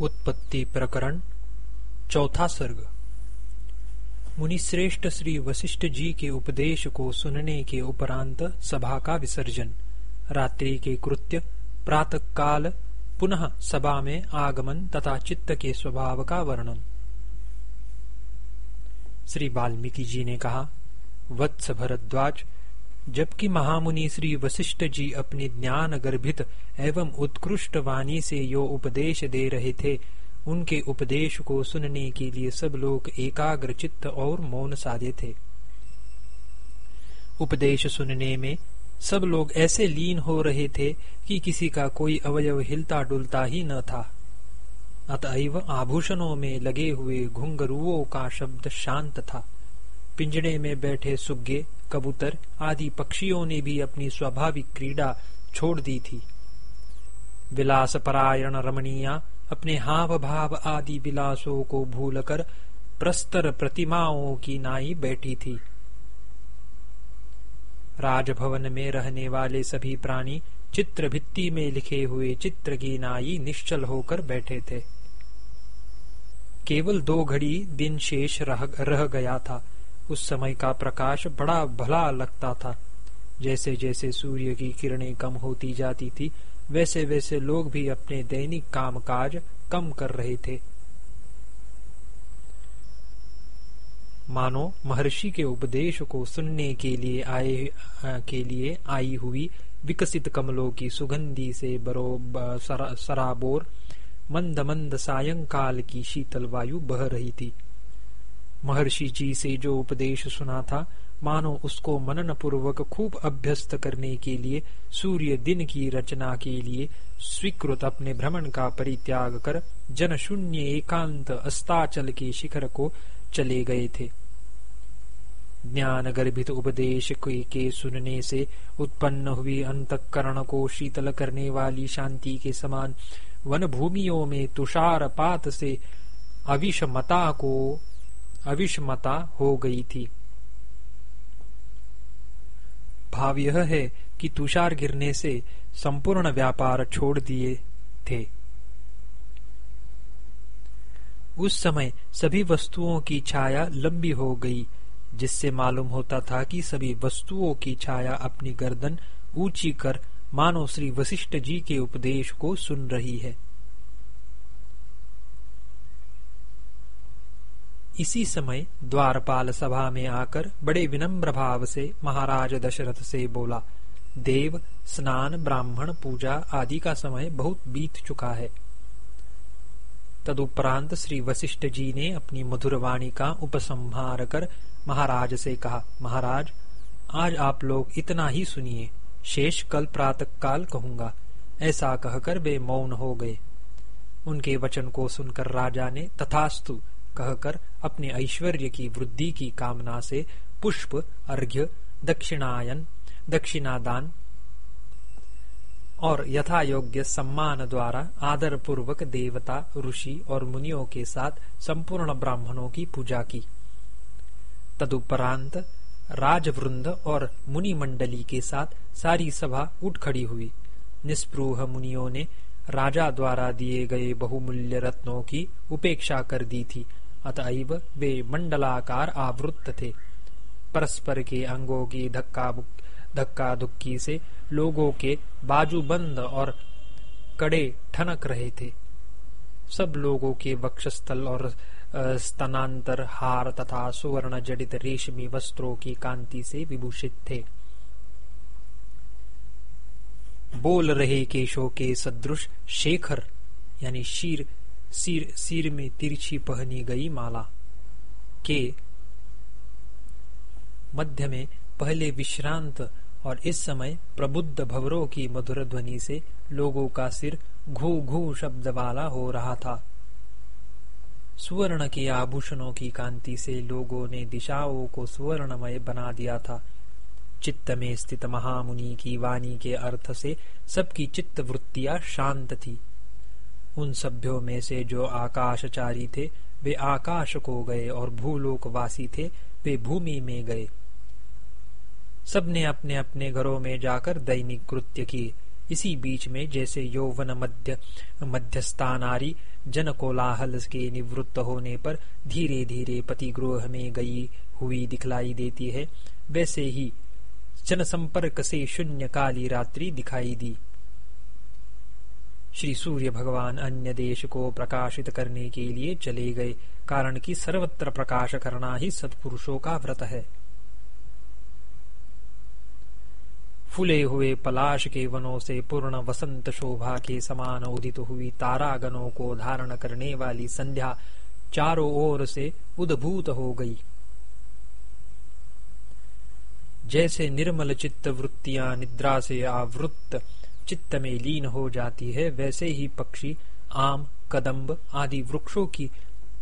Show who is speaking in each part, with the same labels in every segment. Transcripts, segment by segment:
Speaker 1: उत्पत्ति प्रकरण, चौथा सर्ग। मुनिश्रेष्ठ श्री वशिष्ठ जी के उपदेश को सुनने के उपरांत सभा का विसर्जन। रात्रि के कृत्य प्रातः काल पुनः सभा में आगमन तथा चित्त के स्वभाव का वर्णन। श्री वाल्मीकि जी ने कहा, वत्स भरद्वाज जबकि महामुनि श्री वशिष्ठ जी अपनी ज्ञान गर्भित एवं उत्कृष्ट वाणी से यो उपदेश दे रहे थे। उनके उपदेश को सुनने के लिए सब लोग एकाग्र चित्त और मौन साधे थे। उपदेश सुनने में सब लोग ऐसे लीन हो रहे थे कि किसी का कोई अवयव हिलता डुलता ही न था। अतएव आभूषणों में लगे हुए घुंघरुओं का शब्द शांत था। पिंजड़े में बैठे सुग्गे कबूतर आदि पक्षियों ने भी अपनी स्वाभाविक क्रीड़ा छोड़ दी थी। विलास परायण रमणीया अपने हाव भाव आदि विलासों को भूलकर प्रस्तर प्रतिमाओं की नाई बैठी थी। राजभवन में रहने वाले सभी प्राणी चित्र भित्ति में लिखे हुए चित्र की नाई निश्चल होकर बैठे थे। केवल दो घड़ी दिन शेष रह, रह गया था। उस समय का प्रकाश बड़ा भला लगता था। जैसे जैसे सूर्य की किरणें कम होती जाती थी वैसे वैसे लोग भी अपने दैनिक कामकाज कम कर रहे थे। मानो महर्षि के उपदेश को सुनने के लिए आए आ, के लिए आई हुई विकसित कमलों की सुगंधी से बरो सरा, सराबोर मंद मंद सायंकाल की शीतल वायु बह रही थी। महर्षि जी से जो उपदेश सुना था, मानो उसको मनन पूर्वक खूब अभ्यस्त करने के लिए, सूर्य दिन की रचना के लिए स्वीकृत अपने भ्रमण का परित्याग कर जन शून्य एकांत अस्ताचल के शिखर को चले गए थे। ज्ञान गर्भित उपदेश के सुनने से उत्पन्न हुई अंतकरण को शीतल करने वाली शांति के समान वन भूमियों में तुषार पात से अविषमता को अविषमता हो गई थी। भाव यह है कि तुषार गिरने से संपूर्ण व्यापार छोड़ दिए थे। उस समय सभी वस्तुओं की छाया लंबी हो गई, जिससे मालूम होता था कि सभी वस्तुओं की छाया अपनी गर्दन ऊँची कर मानो श्री वशिष्ठ जी के उपदेश को सुन रही है। इसी समय द्वारपाल सभा में आकर बड़े विनम्र भाव से महाराज दशरथ से बोला, देव, स्नान, ब्राह्मण, पूजा आदि का समय बहुत बीत चुका है। तदुपरांत श्री वशिष्ठ जी ने अपनी मधुर वाणी का उपसंहार कर महाराज से कहा, महाराज, आज आप लोग इतना ही सुनिए, शेष कल प्रातः काल कहूँगा, ऐसा कहकर वे मौन हो गए। उनके वचन को सुनकर राजा ने तथास्तु कहकर अपने ऐश्वर्य की वृद्धि की कामना से पुष्प, अर्घ्य, दक्षिणायन, दक्षिणादान और यथा योग्य सम्मान द्वारा आदर पूर्वक देवता, ऋषि और मुनियों के साथ संपूर्ण ब्राह्मणों की पूजा की। तदुपरांत राजवृंद और मुनि मंडली के साथ सारी सभा उठ खड़ी हुई। निस्पृह मुनियों ने राजा द्वारा दिए गए बहुमूल्य रत्नों की उपेक्षा कर दी थी। अतएव वे मंडलाकार आवृत्त थे परस्पर के अंगों की धक्का धक्का धुक्की से लोगों के बाजू बंद और कड़े ठनक रहे थे सब लोगों के वक्षस्थल और स्तनांतर हार तथा सुवर्ण जडित रेशमी वस्त्रों की कांति से विभूषित थे बोल रहे केशों के सदृश शेखर, यानी शीर सिर सिर में तिरछी पहनी गई माला के मध्य में पहले विश्रांत और इस समय प्रबुद्ध भवरों की मधुर ध्वनि से लोगों का सिर घू घू शब्द वाला हो रहा था। सुवर्ण के आभूषणों की कांति से लोगों ने दिशाओं को सुवर्णमय बना दिया था। चित्त में स्थित महामुनि की वाणी के अर्थ से सबकी चित्त वृत्तियाँ शांत थी। उन सभ्यों में से जो आकाशचारी थे, वे आकाश को गए और भूलोकवासी थे, वे भूमि में गए। सबने अपने अपने घरों में जाकर दैनिक कृत्य किए। इसी बीच में जैसे यौवन मध्य, मध्यस्थानारी जन कोलाहल के निवृत्त होने पर धीरे धीरे पतिगृह में गई हुई दिखलाई देती है, वैसे ही जनसंपर्क से शून्य काली रात्रि दिखाई दी। श्री सूर्य भगवान अन्य देश को प्रकाशित करने के लिए चले गए, कारण कि सर्वत्र प्रकाश करना ही सत्पुरुषों का व्रत है। फूले हुए पलाश के वनों से पूर्ण वसंत शोभा के समान उदित हुई तारागणों को धारण करने वाली संध्या चारों ओर से उद्भूत हो गई। जैसे निर्मल चित्त वृत्तियाँ निद्रा से आवृत्त चित्त में लीन हो जाती है, वैसे ही पक्षी, आम, कदम्ब आदि वृक्षों की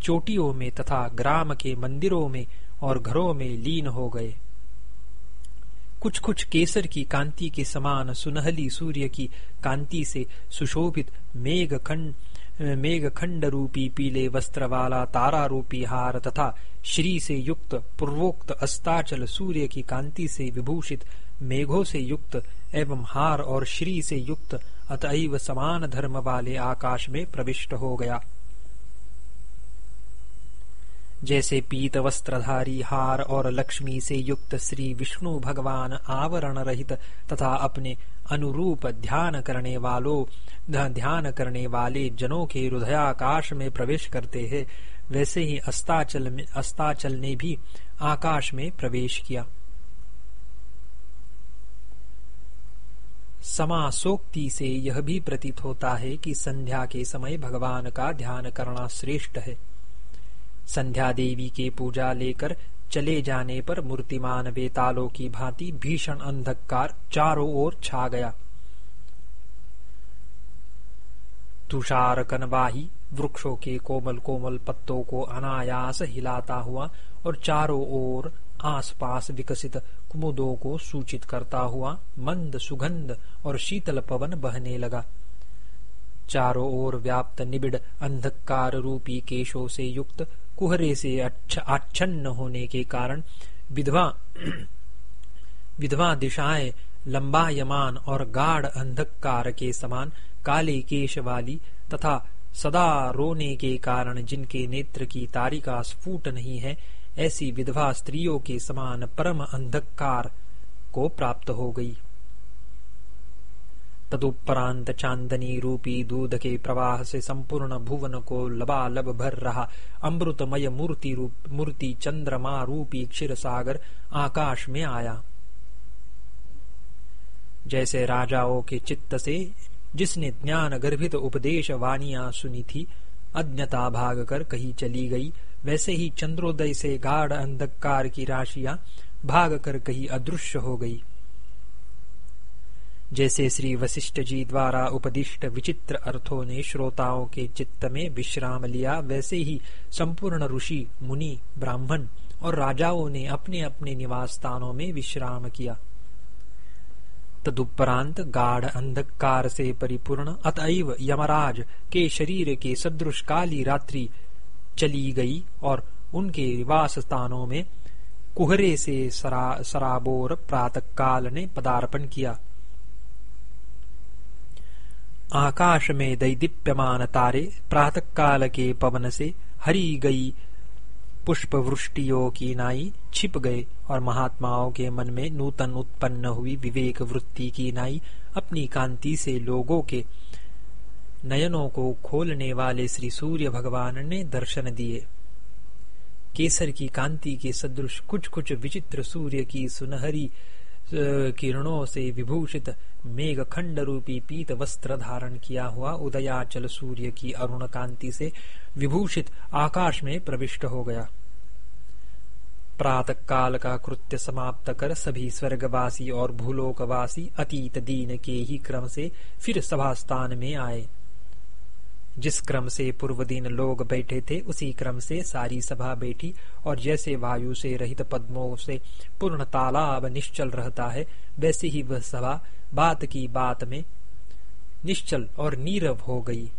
Speaker 1: चोटियों में तथा ग्राम के मंदिरों में और घरों में लीन हो गए। कुछ कुछ केसर की कांति के समान सुनहली सूर्य की कांति से सुशोभित मेघ खंड मेघ खंड रूपी पीले वस्त्र वाला तारा रूपी हार तथा श्री से युक्त पूर्वोक्त अस्ताचल सूर्य की कांति से विभूषित मेघों से युक्त एवं हार और श्री से युक्त अतएव समान धर्म वाले आकाश में प्रविष्ट हो गया। जैसे पीत वस्त्रधारी हार और लक्ष्मी से युक्त श्री विष्णु भगवान आवरण रहित तथा अपने अनुरूप ध्यान करने वालों ध्यान करने वाले जनों के हृदयाकाश में प्रवेश करते हैं, वैसे ही अस्ताचल अस्ताचल ने भी आकाश में प्रवेश किया। समासोक्ति से यह भी प्रतीत होता है कि संध्या के समय भगवान का ध्यान करना श्रेष्ठ है। संध्या देवी के पूजा लेकर चले जाने पर मूर्तिमान बेतालों की भांति भीषण अंधकार चारों ओर छा गया। तुषार कनवाही वृक्षों के कोमल कोमल पत्तों को अनायास हिलाता हुआ और चारों ओर आसपास विकसित कुमुदों को सूचित करता हुआ मंद सुगंध और शीतल पवन बहने लगा। चारों ओर व्याप्त निबिड़ अंधकार रूपी केशों से युक्त कुहरे से आच्छन्न होने के कारण विधवा विधवा दिशाएँ लंबायमान और गाढ़ अंधकार के समान काले केश वाली तथा सदा रोने के कारण जिनके नेत्र की तारिका स्फुट नहीं है ऐसी विधवा स्त्रियों के समान परम अंधकार को प्राप्त हो गई। तदुपरांत चांदनी रूपी दूध के प्रवाह से संपूर्ण भुवन को लबालब भर रहा। अमृतमय मूर्ति रूप, मूर्ति चंद्रमा रूपी क्षीर सागर आकाश में आया। जैसे राजाओं के चित्त से जिसने ज्ञान गर्भित उपदेश वाणिया सुनी थी, अज्ञता भाग कर कही चली गई वैसे ही चंद्रोदय से गाढ़ अंधकार की राशियाँ भाग कर कही अदृश्य हो गई। जैसे श्री वशिष्ठ जी द्वारा उपदिष्ट विचित्र अर्थों ने श्रोताओं के चित्त में विश्राम लिया, वैसे ही संपूर्ण ऋषि, मुनि, ब्राह्मण और राजाओं ने अपने अपने निवास स्थानों में विश्राम किया। तदुपरांत गाढ़ अंधकार से परिपूर्ण, अतएव यमराज के शरीर के सदृश काली रात्रि चली गई और उनके निवास स्थानों में कुहरे से सरा, सराबोर प्रातः काल ने पदार्पण किया। आकाश में दैदीप्यमान तारे प्रातः काल के पवन से हरी गई पुष्प वृष्टियों की नाई छिप गए और महात्माओं के मन में नूतन उत्पन्न हुई विवेक वृत्ति की नाई अपनी कांति से लोगों के नयनों को खोलने वाले श्री सूर्य भगवान ने दर्शन दिए। केसर की कांति के सदृश कुछ कुछ विचित्र सूर्य की सुनहरी किरणों से विभूषित मेघ खंड रूपी पीत वस्त्र धारण किया हुआ उदयाचल सूर्य की अरुण कांति से विभूषित आकाश में प्रविष्ट हो गया। प्रातः काल का कृत्य समाप्त कर सभी स्वर्गवासी और भूलोकवासी अतीत दीन के ही क्रम से फिर सभा स्थान में आए। जिस क्रम से पूर्व दिन लोग बैठे थे, उसी क्रम से सारी सभा बैठी और जैसे वायु से रहित पद्मों से पूर्ण तालाब निश्चल रहता है, वैसे ही वह सभा बात की बात में निश्चल और नीरव हो गई।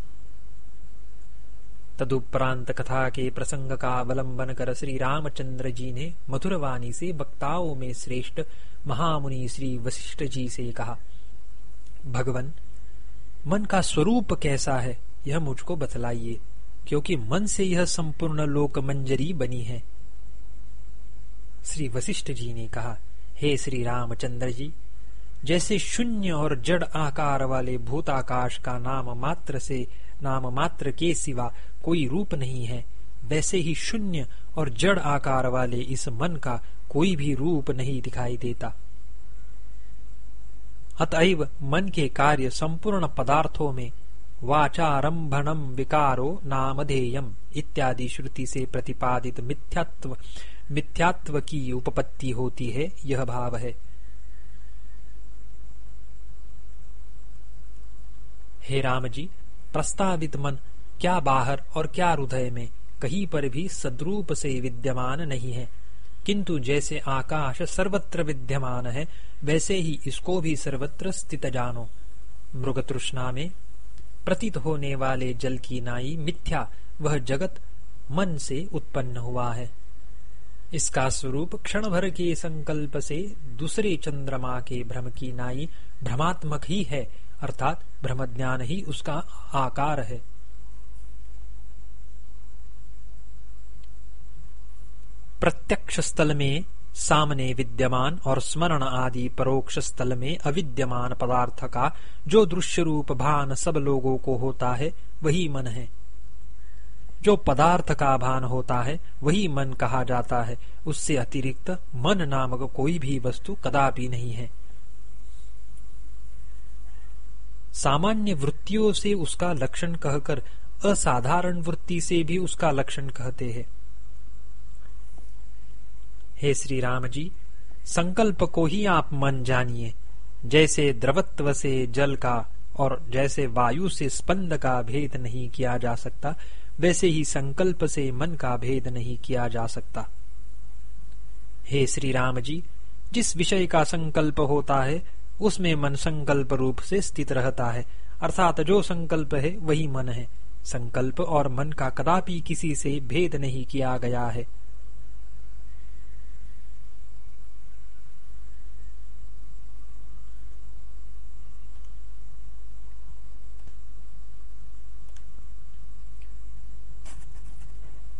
Speaker 1: तदुपरांत कथा के प्रसंग का अवलंबन कर श्री रामचंद्र जी ने मधुरवाणी से वक्ताओं में श्रेष्ठ महामुनि श्री वशिष्ठ जी से कहा, भगवान, मन का स्वरूप कैसा है? यह मुझको बतलाइए, क्योंकि मन से यह संपूर्ण लोक मंजरी बनी है। श्री वशिष्ठ जी ने कहा, हे श्री रामचंद्र जी, जैसे शून्य और जड़ आकार वाले भूताकाश का नाम मात्र से नाम मात्र के सिवा कोई रूप नहीं है, वैसे ही शून्य और जड़ आकार वाले इस मन का कोई भी रूप नहीं दिखाई देता। अतएव मन के कार्य संपूर्ण पदार्थों में वाचारंभनम विकारो नामधेयम इत्यादि श्रुति से प्रतिपादित मिथ्यात्व मिथ्यात्व की उपपत्ति होती है, यह भाव है। हे राम जी प्रस्तावित मन क्या बाहर और क्या हृदय में कहीं पर भी सद्रूप से विद्यमान नहीं है। किंतु जैसे आकाश सर्वत्र विद्यमान है, वैसे ही इसको भी सर्वत्र स्थित जानो। मृग तृष्णा में प्रतीत होने वाले जल की नाई मिथ्या, वह जगत मन से उत्पन्न हुआ है। इसका स्वरूप क्षण भर के संकल्प से दूसरे चंद्रमा के भ्रम की नाई भ्रमात्मक ही है, अर्थात भ्रम ज्ञान ही उसका आकार है। प्रत्यक्ष स्थल में सामने विद्यमान और स्मरण आदि परोक्ष स्थल में अविद्यमान पदार्थ का जो दृश्य रूप भान सब लोगों को होता है, वही मन है। जो पदार्थ का भान होता है, वही मन कहा जाता है। उससे अतिरिक्त मन नामक कोई भी वस्तु कदापि नहीं है। सामान्य वृत्तियों से उसका लक्षण कहकर, असाधारण वृत्ति से भी उसका लक्षण कहते हैं। हे श्री राम जी, संकल्प को ही आप मन जानिए। जैसे द्रवत्व से जल का और जैसे वायु से स्पंद का भेद नहीं किया जा सकता, वैसे ही संकल्प से मन का भेद नहीं किया जा सकता। हे श्री राम जी, जिस विषय का संकल्प होता है, उसमें मन संकल्प रूप से स्थित रहता है। अर्थात जो संकल्प है, वही मन है। संकल्प और मन का कदापि किसी से भेद नहीं किया गया है।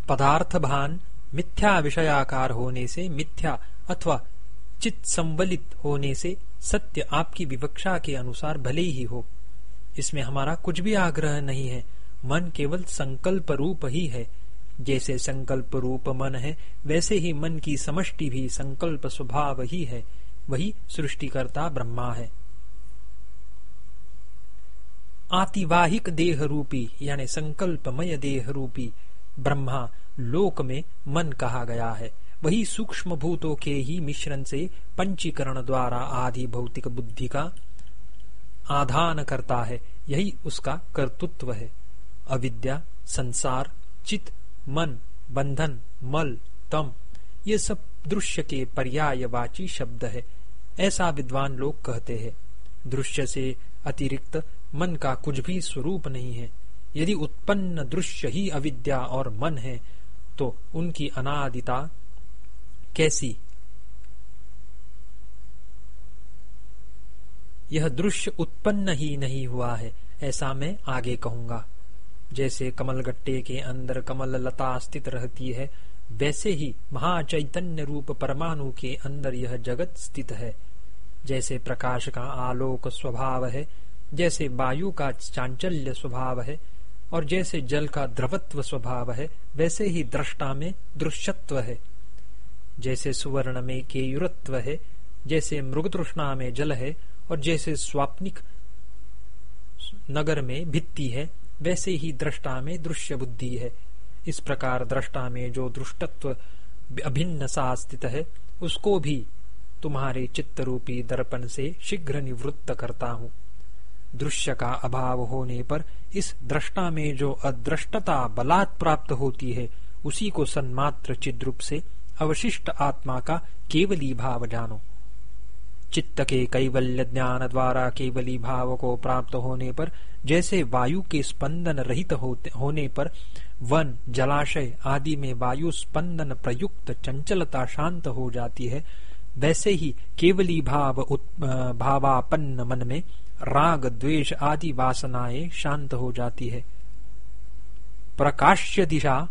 Speaker 1: पदार्थ भान मिथ्या विषयाकार होने से मिथ्या अथवा चित संवलित होने से सत्य आपकी विवक्षा के अनुसार भले ही हो। इसमें हमारा कुछ भी आग्रह नहीं है। मन केवल संकल्प रूप ही है। जैसे संकल्प रूप मन है, वैसे ही मन की समष्टि भी संकल्प स्वभाव ही है। वही सृष्टिकर्ता ब्रह्मा है। आतिवाहिक देह रूपी, यानी संकल्पमय देह रूपी ब्रह्मा लोक में मन कहा गया है। वही सूक्ष्म भूतों के ही मिश्रण से पंचीकरण द्वारा आदि भौतिक बुद्धि का आधान करता है। यही उसका कर्तृत्व है। अविद्या, संसार, चित, मन, बंधन, मल, तम, ये सब दृश्य के पर्यायवाची शब्द है। ऐसा विद्वान लोग कहते हैं। दृश्य से अतिरिक्त मन का कुछ भी स्वरूप नहीं है। यदि उत्पन्न दृश्य ही अविद्या और मन है तो उनकी अनादिता कैसी? यह दृश्य उत्पन्न ही नहीं हुआ है, ऐसा मैं आगे कहूँगा। जैसे कमल गट्टे के अंदर कमल लता स्थित रहती है, वैसे ही महाचैतन्य रूप परमाणु के अंदर यह जगत स्थित है। जैसे प्रकाश का आलोक स्वभाव है, जैसे वायु का चांचल्य स्वभाव है और जैसे जल का द्रवत्व स्वभाव है, वैसे ही दृष्टा में दृश्यत्व है। जैसे सुवर्ण में केयुरत्व है, जैसे मृग तृष्णा में जल है, और जैसे स्वाप्निक नगर में भित्ति है, वैसे ही दृष्टा में दृश्य बुद्धि है। इस प्रकार दृष्टा में जो दृष्टत्व अभिन्न सा स्थित है, उसको भी तुम्हारे चित्त रूपी दर्पण से शीघ्र निवृत्त करता हूँ। दृश्य का अभाव होने पर इस दृष्टा में जो अदृष्टता बलात् प्राप्त होती है, उसी को सन्मात्र चिद्रूप से अवशिष्ट आत्मा का केवली भाव जानो। चित्त के कैवल्य ज्ञान द्वारा केवली भाव को प्राप्त होने पर, जैसे वायु के स्पंदन रहित होने पर वन, जलाशय आदि में वायु स्पंदन प्रयुक्त चंचलता शांत हो जाती है, वैसे ही केवली भाव भावापन्न मन में राग, द्वेष आदि वासनाएँ शांत हो जाती है। प्रकाश्य दिशा,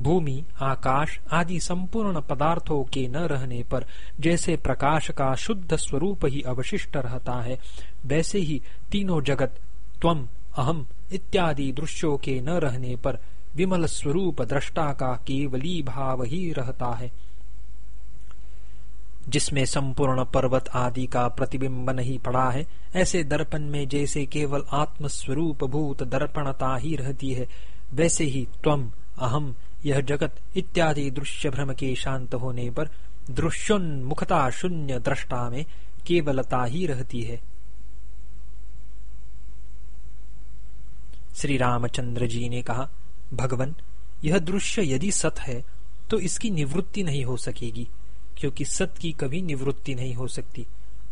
Speaker 1: भूमि, आकाश आदि संपूर्ण पदार्थों के न रहने पर जैसे प्रकाश का शुद्ध स्वरूप ही अवशिष्ट रहता है, वैसे ही तीनों जगत त्वम अहम इत्यादि दृश्यों के न रहने पर विमल स्वरूप दृष्टा का केवली भाव ही रहता है। जिसमें संपूर्ण पर्वत आदि का प्रतिबिंब नहीं पड़ा है, ऐसे दर्पण में जैसे केवल आत्मस्वरूप भूत दर्पणता ही रहती है, वैसे ही त्वम अहम यह जगत इत्यादि दृश्य भ्रम के शांत होने पर दृश्योन्मुखता शून्य दृष्टा में केवलता ही रहती है। श्री रामचंद्र जी ने कहा, भगवान, यह दृश्य यदि सत है तो इसकी निवृत्ति नहीं हो सकेगी। क्योंकि सत की कभी निवृत्ति नहीं हो सकती।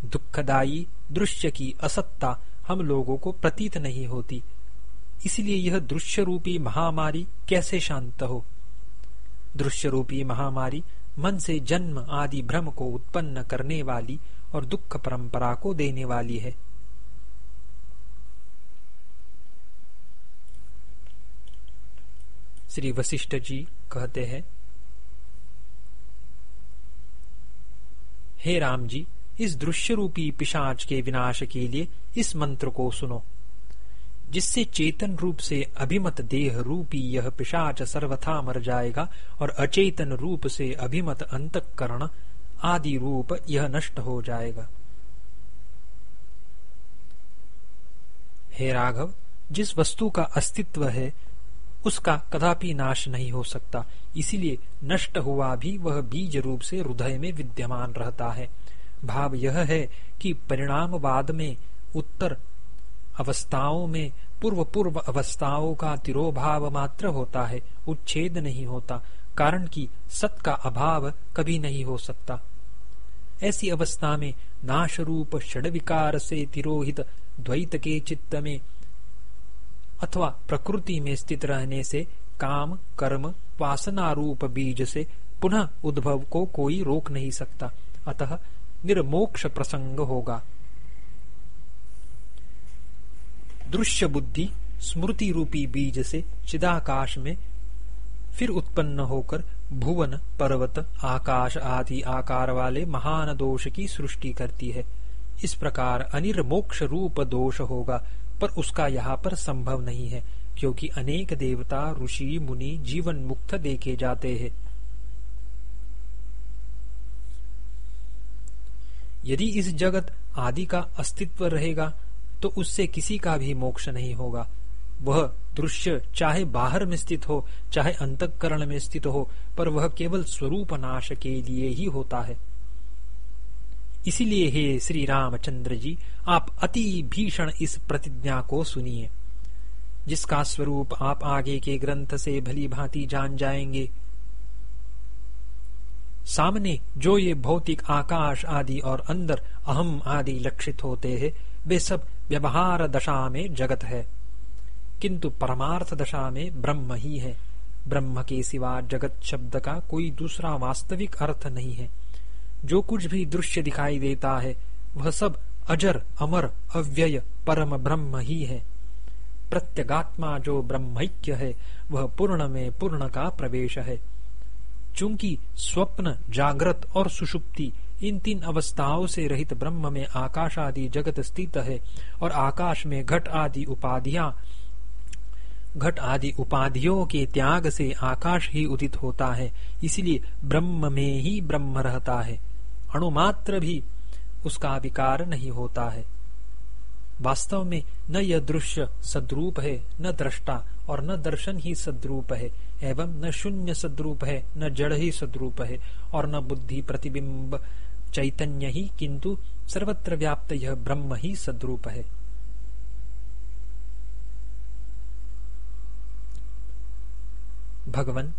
Speaker 1: दुखदायी, दृश्य की असत्ता हम लोगों को प्रतीत नहीं होती। इसलिए यह दृश्य रूपी महामारी कैसे शांत हो? दृश्य रूपी महामारी मन से जन्म आदि भ्रम को उत्पन्न करने वाली और दुख परंपरा को देने वाली है। श्री वशिष्ठ जी कहते हैं हे राम जी, इस दृश्य रूपी पिशाच के विनाश के लिए इस मंत्र को सुनो। जिससे चेतन रूप से अभिमत देह रूपी यह पिशाच सर्वथा मर जाएगा और अचेतन रूप से अभिमत अंतकरण आदि रूप यह नष्ट हो जाएगा। हे राघव, जिस वस्तु का अस्तित्व है, उसका कदापि नाश नहीं हो सकता। इसीलिए नष्ट हुआ भी वह बीज रूप से हृदय में विद्यमान रहता है। भाव यह है कि परिणामवाद में उत्तर अवस्थाओं में पूर्व पूर्व अवस्थाओं का तिरोभाव मात्र होता है, उच्छेद नहीं होता, कारण कि सत का अभाव कभी नहीं हो सकता। ऐसी अवस्था में नाश रूप षड विकार से तिरोहित द्वैत के चित्त में अथवा प्रकृति में स्थित रहने से काम, कर्म वासना रूप बीज से पुनः उद्भव को कोई रोक नहीं सकता। अतः निर्मोक्ष प्रसंग होगा। दृश्य बुद्धि स्मृति रूपी बीज से चिदाकाश में फिर उत्पन्न होकर भुवन, पर्वत, आकाश आदि आकार वाले महान दोष की सृष्टि करती है। इस प्रकार अनिर्मोक्ष रूप दोष होगा, पर उसका यहाँ पर संभव नहीं है। क्योंकि अनेक देवता, ऋषि, मुनि जीवन मुक्त देखे जाते हैं। यदि इस जगत आदि का अस्तित्व रहेगा तो उससे किसी का भी मोक्ष नहीं होगा। वह दृश्य चाहे बाहर में स्थित हो, चाहे अंतकरण में स्थित हो, पर वह केवल स्वरूप नाश के लिए ही होता है। इसीलिए हे श्री रामचंद्र जी, आप अति भीषण इस प्रतिज्ञा को सुनिए। जिसका स्वरूप आप आगे के ग्रंथ से भली भांति जान जाएँगे। सामने जो ये भौतिक आकाश आदि और अंदर अहम आदि लक्षित होते हैं, वे सब व्यवहार दशा में जगत है। किंतु परमार्थ दशा में ब्रह्म ही है। ब्रह्म के सिवा जगत शब्द का कोई दूसरा वास्तविक अर्थ नहीं है। जो कुछ भी दृश्य दिखाई देता है, वह सब अजर, अमर, अव्यय, परम ब्रह्म ही है। प्रत्यगात्मा जो ब्रह्मैक्य है, वह पूर्ण में पूर्ण का प्रवेश है। चूँकि स्वप्न, जागृत और सुषुप्ति इन तीन अवस्थाओं से रहित ब्रह्म में आकाश आदि जगत स्थित है और आकाश में घट आदि उपाधियाँ, घट आदि उपाधियों के त्याग से आकाश ही उदित होता है, इसलिए ब्रह्म में ही ब्रह्म रहता है। अणुमात्र भी उसका विकार नहीं होता है। वास्तव में न यह दृश्य सद्रूप है, न दृष्टा और न दर्शन ही सद्रूप है, एवं न शून्य सद्रूप है, न जड़ ही सद्रूप है, और न बुद्धि प्रतिबिंब चैतन्य ही, किंतु सर्वत्र व्याप्त यह ब्रह्म ही सद्रूप है। भगवान,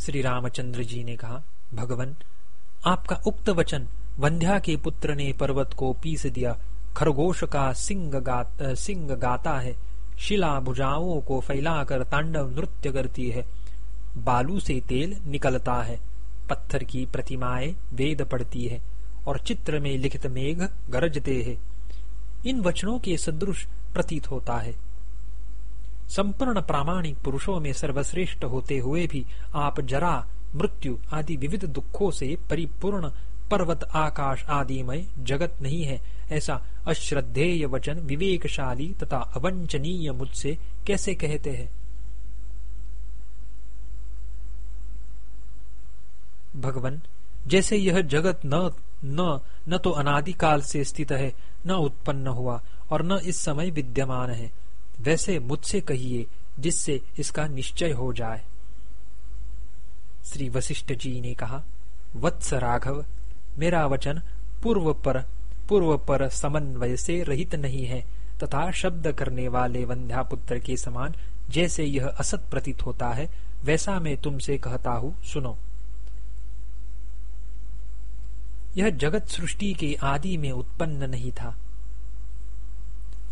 Speaker 1: श्री रामचंद्र जी ने कहा, भगवान, आपका उक्त वचन वंध्या के पुत्र ने पर्वत को पीस दिया खरगोश का सिंग गात, सिंग गाता है। शिला भुजाओं को फैलाकर तांडव नृत्य करती है। बालू से तेल निकलता है। पत्थर की प्रतिमाएँ वेद पड़ती है और चित्र में लिखित मेघ गरजते हैं। इन वचनों के सदृश प्रतीत होता है। संपूर्ण प्रामाणिक पुरुषों में सर्वश्रेष्ठ होते हुए भी आप जरा मृत्यु आदि विविध दुखों से परिपूर्ण पर्वत आकाश आदि में जगत नहीं है। ऐसा अश्रद्धेय वचन विवेकशाली तथा अवंचनीय मुझसे कैसे कहते हैं? भगवान, जैसे यह जगत न न न तो अनादिकाल से स्थित है, न उत्पन्न हुआ और न इस समय विद्यमान है, वैसे मुझसे कहिए जिससे इसका निश्चय हो जाए। श्री वशिष्ठ जी ने कहा, वत्स राघव, मेरा वचन पूर्व पर पूर्व पर समन्वय से रहित नहीं है, तथा शब्द करने वाले वंध्यापुत्र के समान जैसे यह असत प्रतीत होता है, वैसा मैं तुमसे कहता हूँ, सुनो। यह जगत सृष्टि के आदि में उत्पन्न नहीं था।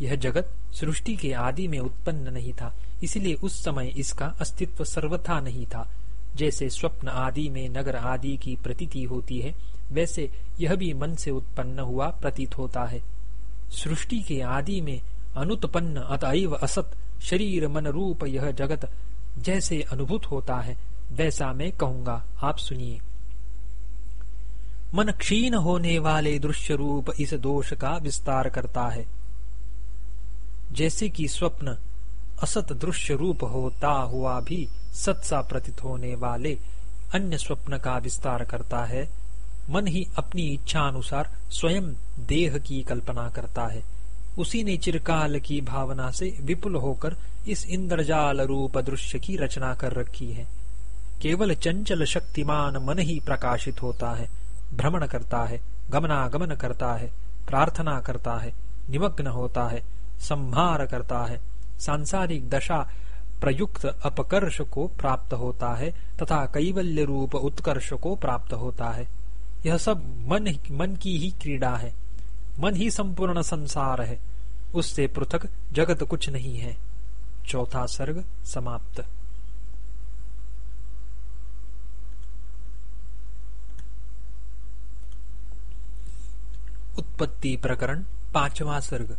Speaker 1: यह जगत सृष्टि के आदि में उत्पन्न नहीं था, इसलिए उस समय इसका अस्तित्व सर्वथा नहीं था, जैसे स्वप्न आदि में नगर आदि की प्रतीति होती है वैसे यह भी मन से उत्पन्न हुआ, प्रतीत होता है। सृष्टि के आदि में अनुत्पन्न अतएव असत, शरीर मन रूप यह जगत जैसे अनुभूत होता है, वैसा मैं कहूँगा, आप सुनिए। मन क्षीण होने वाले दृश्य रूप इस दोष का विस्तार करता है। जैसे कि स्वप्न असत दृश्य रूप होता हुआ भी सत्सा प्रतीत होने वाले अन्य स्वप्न का विस्तार करता है मन ही अपनी इच्छा अनुसार स्वयं देह की कल्पना करता है। उसी ने चिरकाल की भावना से विपुल होकर इस इंद्रजाल रूप दृश्य की रचना कर रखी है। केवल चंचल शक्तिमान मन ही प्रकाशित होता है, भ्रमण करता है, गमनागमन करता है, प्रार्थना करता है, निमग्न होता है, संहार करता है, सांसारिक दशा प्रयुक्त अपकर्ष को प्राप्त होता है तथा कैवल्य रूप उत्कर्ष को प्राप्त होता है। यह सब मन मन की ही क्रीड़ा है। मन ही संपूर्ण संसार है। उससे पृथक जगत कुछ नहीं है। चौथा सर्ग समाप्त। उत्पत्ति प्रकरण पांचवा सर्ग।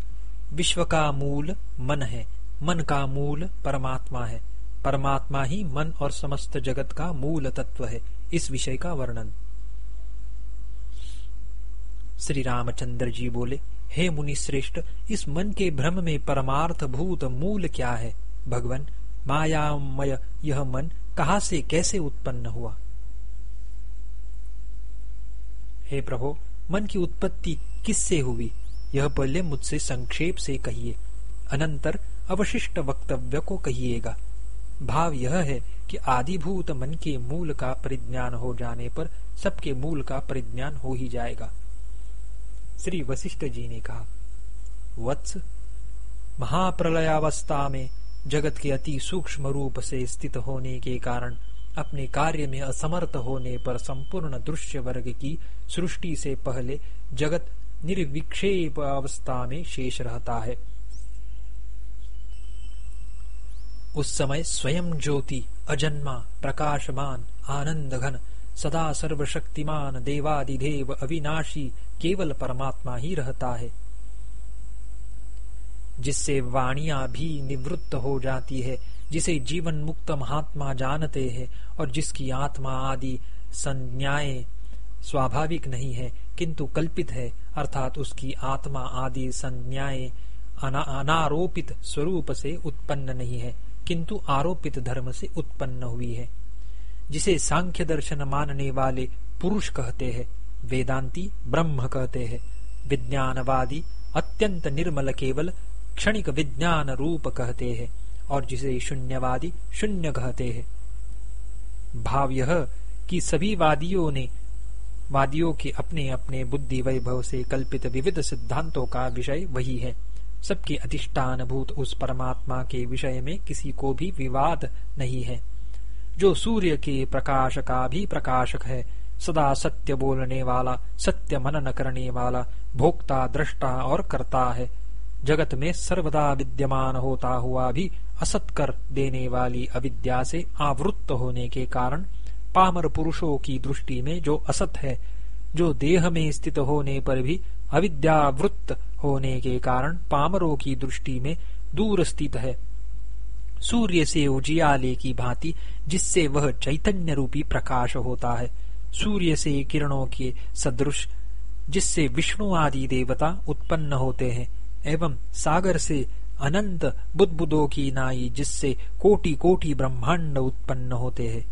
Speaker 1: विश्व का मूल मन है। मन का मूल परमात्मा है। परमात्मा ही मन और समस्त जगत का मूल तत्व है। इस विषय का वर्णन। श्री रामचंद्र जी बोले, हे मुनि श्रेष्ठ इस मन के भ्रम में परमार्थ भूत मूल क्या है? भगवान, मायामय यह मन कहा से कैसे उत्पन्न हुआ? हे प्रभु, मन की उत्पत्ति किससे हुई? यह पहले मुझसे संक्षेप से कहिए। अनंतर अवशिष्ट वक्तव्य को कहिएगा। भाव यह है कि आदिभूत मन के मूल का परिज्ञान हो जाने पर सबके मूल का परिज्ञान हो ही जाएगा। श्री वशिष्ठ जी ने कहा, वत्स, महाप्रलयावस्था में जगत के अति सूक्ष्म रूप से स्थित होने के कारण अपने कार्य में असमर्थ होने पर संपूर्ण दृश्य वर्ग की सृष्टि से पहले जगत निर्विक्षेप अवस्था में शेष रहता है। उस समय स्वयं ज्योति, अजन्मा, प्रकाशमान आनंद घन सदा सर्वशक्तिमान देवादिदेव अविनाशी केवल परमात्मा ही रहता है। जिससे वाणिया भी निवृत्त हो जाती है, जिसे जीवन मुक्त महात्मा जानते हैं और जिसकी आत्मा आदि संज्ञाएँ स्वाभाविक नहीं है, किंतु कल्पित है, अर्थात उसकी आत्मा आदि संज्ञाएँ अनारोपित स्वरूप से उत्पन्न नहीं है, किंतु आरोपित धर्म से उत्पन्न हुई है। जिसे सांख्य दर्शन मानने वाले पुरुष कहते हैं, वेदांती ब्रह्म कहते हैं। विज्ञानवादी अत्यंत निर्मल केवल क्षणिक विज्ञान रूप कहते हैं और जिसे शून्यवादी शून्य कहते हैं। भाव यह कि सभी वादियों ने, वादियों के अपने अपने बुद्धि वैभव से कल्पित विविध सिद्धांतों का विषय वही है। सबके अधिष्ठान भूत उस परमात्मा के विषय में किसी को भी विवाद नहीं है। जो सूर्य के प्रकाश का भी प्रकाशक है, सदा सत्य बोलने वाला, सत्य मनन करने वाला, भोक्ता, दृष्टा और करता है। जगत में सर्वदा विद्यमान होता हुआ भी असत कर देने वाली अविद्या से आवृत्त होने के कारण पामर पुरुषों की दृष्टि में जो असत है, जो देह में स्थित होने पर भी अविद्यावृत्त होने के कारण पामरों की दृष्टि में दूर स्थित है। सूर्य से उजियाले की भांति, जिससे वह चैतन्य रूपी प्रकाश होता है। सूर्य से किरणों के सदृश, जिससे विष्णु आदि देवता उत्पन्न होते हैं, एवं सागर से अनंत बुद्धबुदों की नाई, जिससे कोटि कोटि ब्रह्मांड उत्पन्न होते हैं।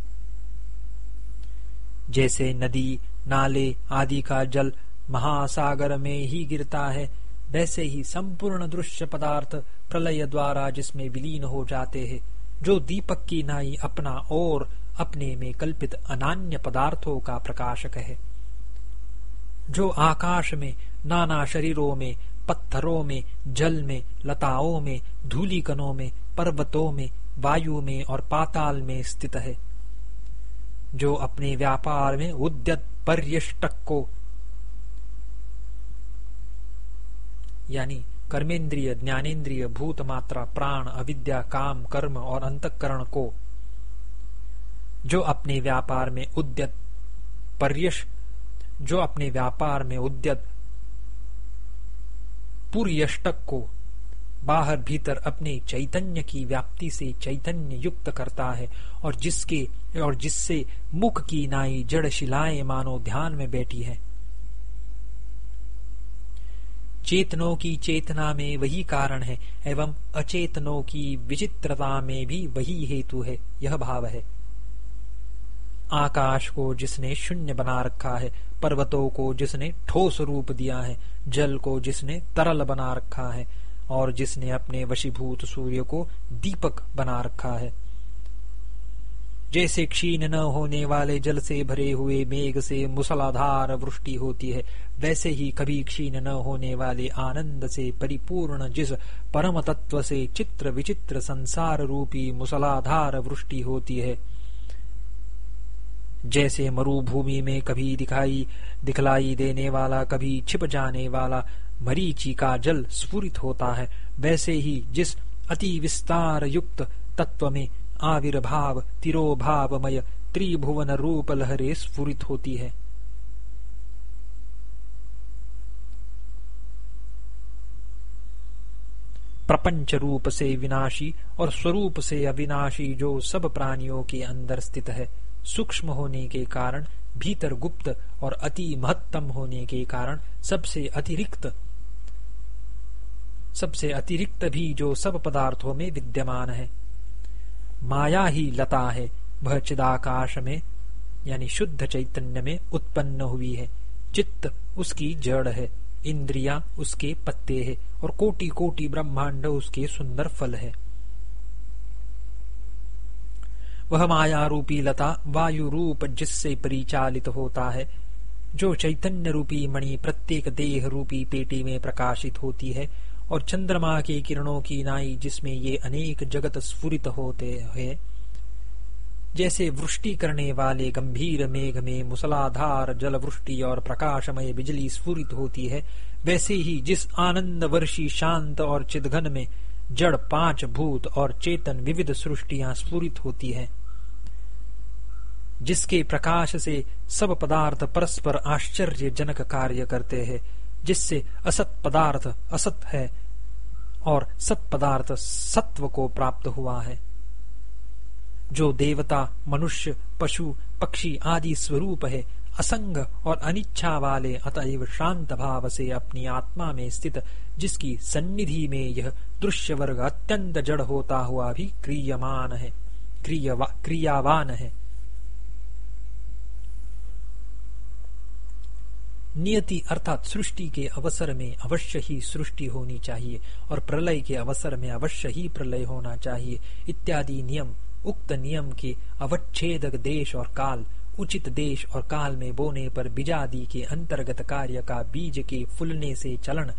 Speaker 1: जैसे नदी, नाले आदि का जल महासागर में ही गिरता है वैसे ही संपूर्ण दृश्य पदार्थ प्रलय द्वारा जिसमें विलीन हो जाते हैं, जो दीपक की नाई अपना और अपने में कल्पित अनान्य पदार्थों का प्रकाशक है, जो आकाश में, नाना शरीरों में, पत्थरों में, जल में, लताओं में, धूलिकनों में, पर्वतों में, वायु में और पाताल में स्थित है, जो अपने व्यापार में उद्यत पर्यष्टक को यानी कर्मेंद्रिय ज्ञानेन्द्रिय भूत मात्रा प्राण, अविद्या, काम, कर्म और अंतकरण को, जो अपने व्यापार में उद्यत, पर्यश, जो अपने व्यापार में उद्यत, पुर्यष्टक को बाहर भीतर अपने चैतन्य की व्याप्ति से चैतन्य युक्त करता है और जिसके, और जिससे मुख की नाई जड़ शिलाएँ मानो ध्यान में बैठी है। चेतनों की चेतना में वही कारण है, एवं अचेतनों की विचित्रता में भी वही हेतु है, यह भाव है। आकाश को जिसने शून्य बना रखा है, पर्वतों को जिसने ठोस रूप दिया है, जल को जिसने तरल बना रखा है, और जिसने अपने वशीभूत सूर्य को दीपक बना रखा है। जैसे क्षीण न होने वाले जल से भरे हुए मेघ से मुसलाधार वृष्टि होती है वैसे ही कभी क्षीण न होने वाले आनंद से परिपूर्ण जिस परम तत्व से चित्र विचित्र संसार रूपी मुसलाधार वृष्टि होती है, जैसे मरुभूमि में कभी दिखाई, दिखलाई देने वाला, कभी छिप जाने वाला मरीची का जल स्फुरित होता है, वैसे ही जिस अति विस्तार युक्त तत्व में आविर्भाव, तिरोभावमय त्रिभुवन रूप लहरे स्फुरित होती है। प्रपंच रूप से विनाशी और स्वरूप से अविनाशी जो सब प्राणियों के अंदर स्थित है, सूक्ष्म होने के कारण, भीतर गुप्त और अति महत्तम होने के कारण सबसे अतिरिक्त सबसे अतिरिक्त भी जो सब पदार्थों में विद्यमान है। माया ही लता है, वह चिदाकाश में, यानी शुद्ध चैतन्य में उत्पन्न हुई है। चित्त उसकी जड़ है। इंद्रिया उसके पत्ते है और कोटि कोटि ब्रह्मांड उसके सुंदर फल है। वह माया रूपी लता वायु रूप जिससे परिचालित होता है, जो चैतन्य रूपी मणि प्रत्येक देह रूपी पेटी में प्रकाशित होती है और चंद्रमा के किरणों की नाई जिसमें ये अनेक जगत स्फुरित होते हैं। जैसे वृष्टि करने वाले गंभीर मेघ में मुसलाधार जल वृष्टि और प्रकाशमय बिजली स्फूरित होती है, वैसे ही जिस आनंद वर्षी शांत और चिदघन में जड़ पाँच भूत और चेतन विविध सृष्टियाँ स्फूरित होती है, जिसके प्रकाश से सब पदार्थ परस्पर आश्चर्यजनक कार्य करते हैं, जिससे असत पदार्थ असत है और सत पदार्थ सत्व को प्राप्त हुआ है। जो देवता, मनुष्य, पशु, पक्षी आदि स्वरूप है, असंग और अनिच्छा वाले अतएव शांत भाव से अपनी आत्मा में स्थित, जिसकी सन्निधि में यह दृश्य वर्ग अत्यंत जड़ होता हुआ भी क्रियमान है क्रियावान है। नियति अर्थात सृष्टि के अवसर में अवश्य ही सृष्टि होनी चाहिए और प्रलय के अवसर में अवश्य ही प्रलय होना चाहिए, इत्यादि नियम उक्त नियम के अवच्छेदक देश और काल, उचित देश और काल में बोने पर बीजादि के अंतर्गत कार्य का बीज के फुलने से चलन,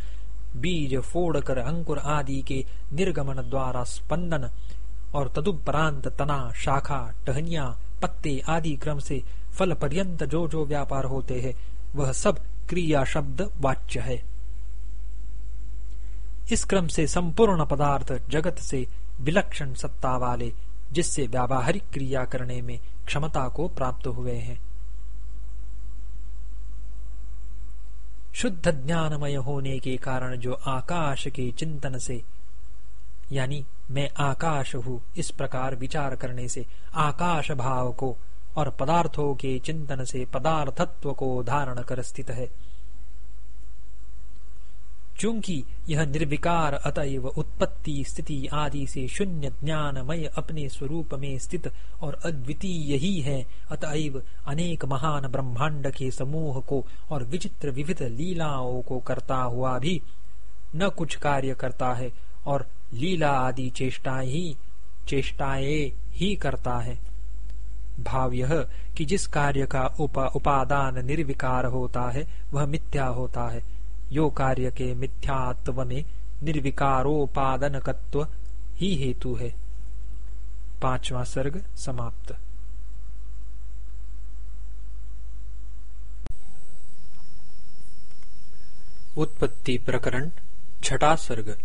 Speaker 1: बीज फोड़कर अंकुर आदि के निर्गमन द्वारा स्पंदन और तदुपरांत तना, शाखा, टहनिया, पत्ते आदि क्रम से फल पर्यंत जो जो व्यापार होते हैं, वह सब क्रिया शब्द वाच्य है। इस क्रम से संपूर्ण पदार्थ जगत से विलक्षण सत्ता वाले जिससे व्यावहारिक क्रिया करने में क्षमता को प्राप्त हुए हैं। शुद्ध ज्ञानमय होने के कारण जो आकाश के चिंतन से, यानी मैं आकाश हूँ, इस प्रकार विचार करने से, आकाश भाव को और पदार्थों के चिंतन से, पदार्थत्व को धारण कर स्थित है। चूँकि यह निर्विकार अतएव उत्पत्ति स्थिति आदि से शून्य ज्ञानमय अपने स्वरूप में स्थित और अद्वितीय ही है। अतएव अनेक महान ब्रह्मांड के समूह को और विचित्र विविध लीलाओं को करता हुआ भी न कुछ कार्य करता है और लीला आदि चेष्टाएँ ही चेष्टाएँ ही करता है। भाव यह कि जिस कार्य का उपा, उपादान निर्विकार होता है वह मिथ्या होता है। यो कार्य के मिथ्यात्व में निर्विकारोपादनकत्व ही हेतु है। पांचवा सर्ग समाप्त। उत्पत्ति प्रकरण, छठा सर्ग।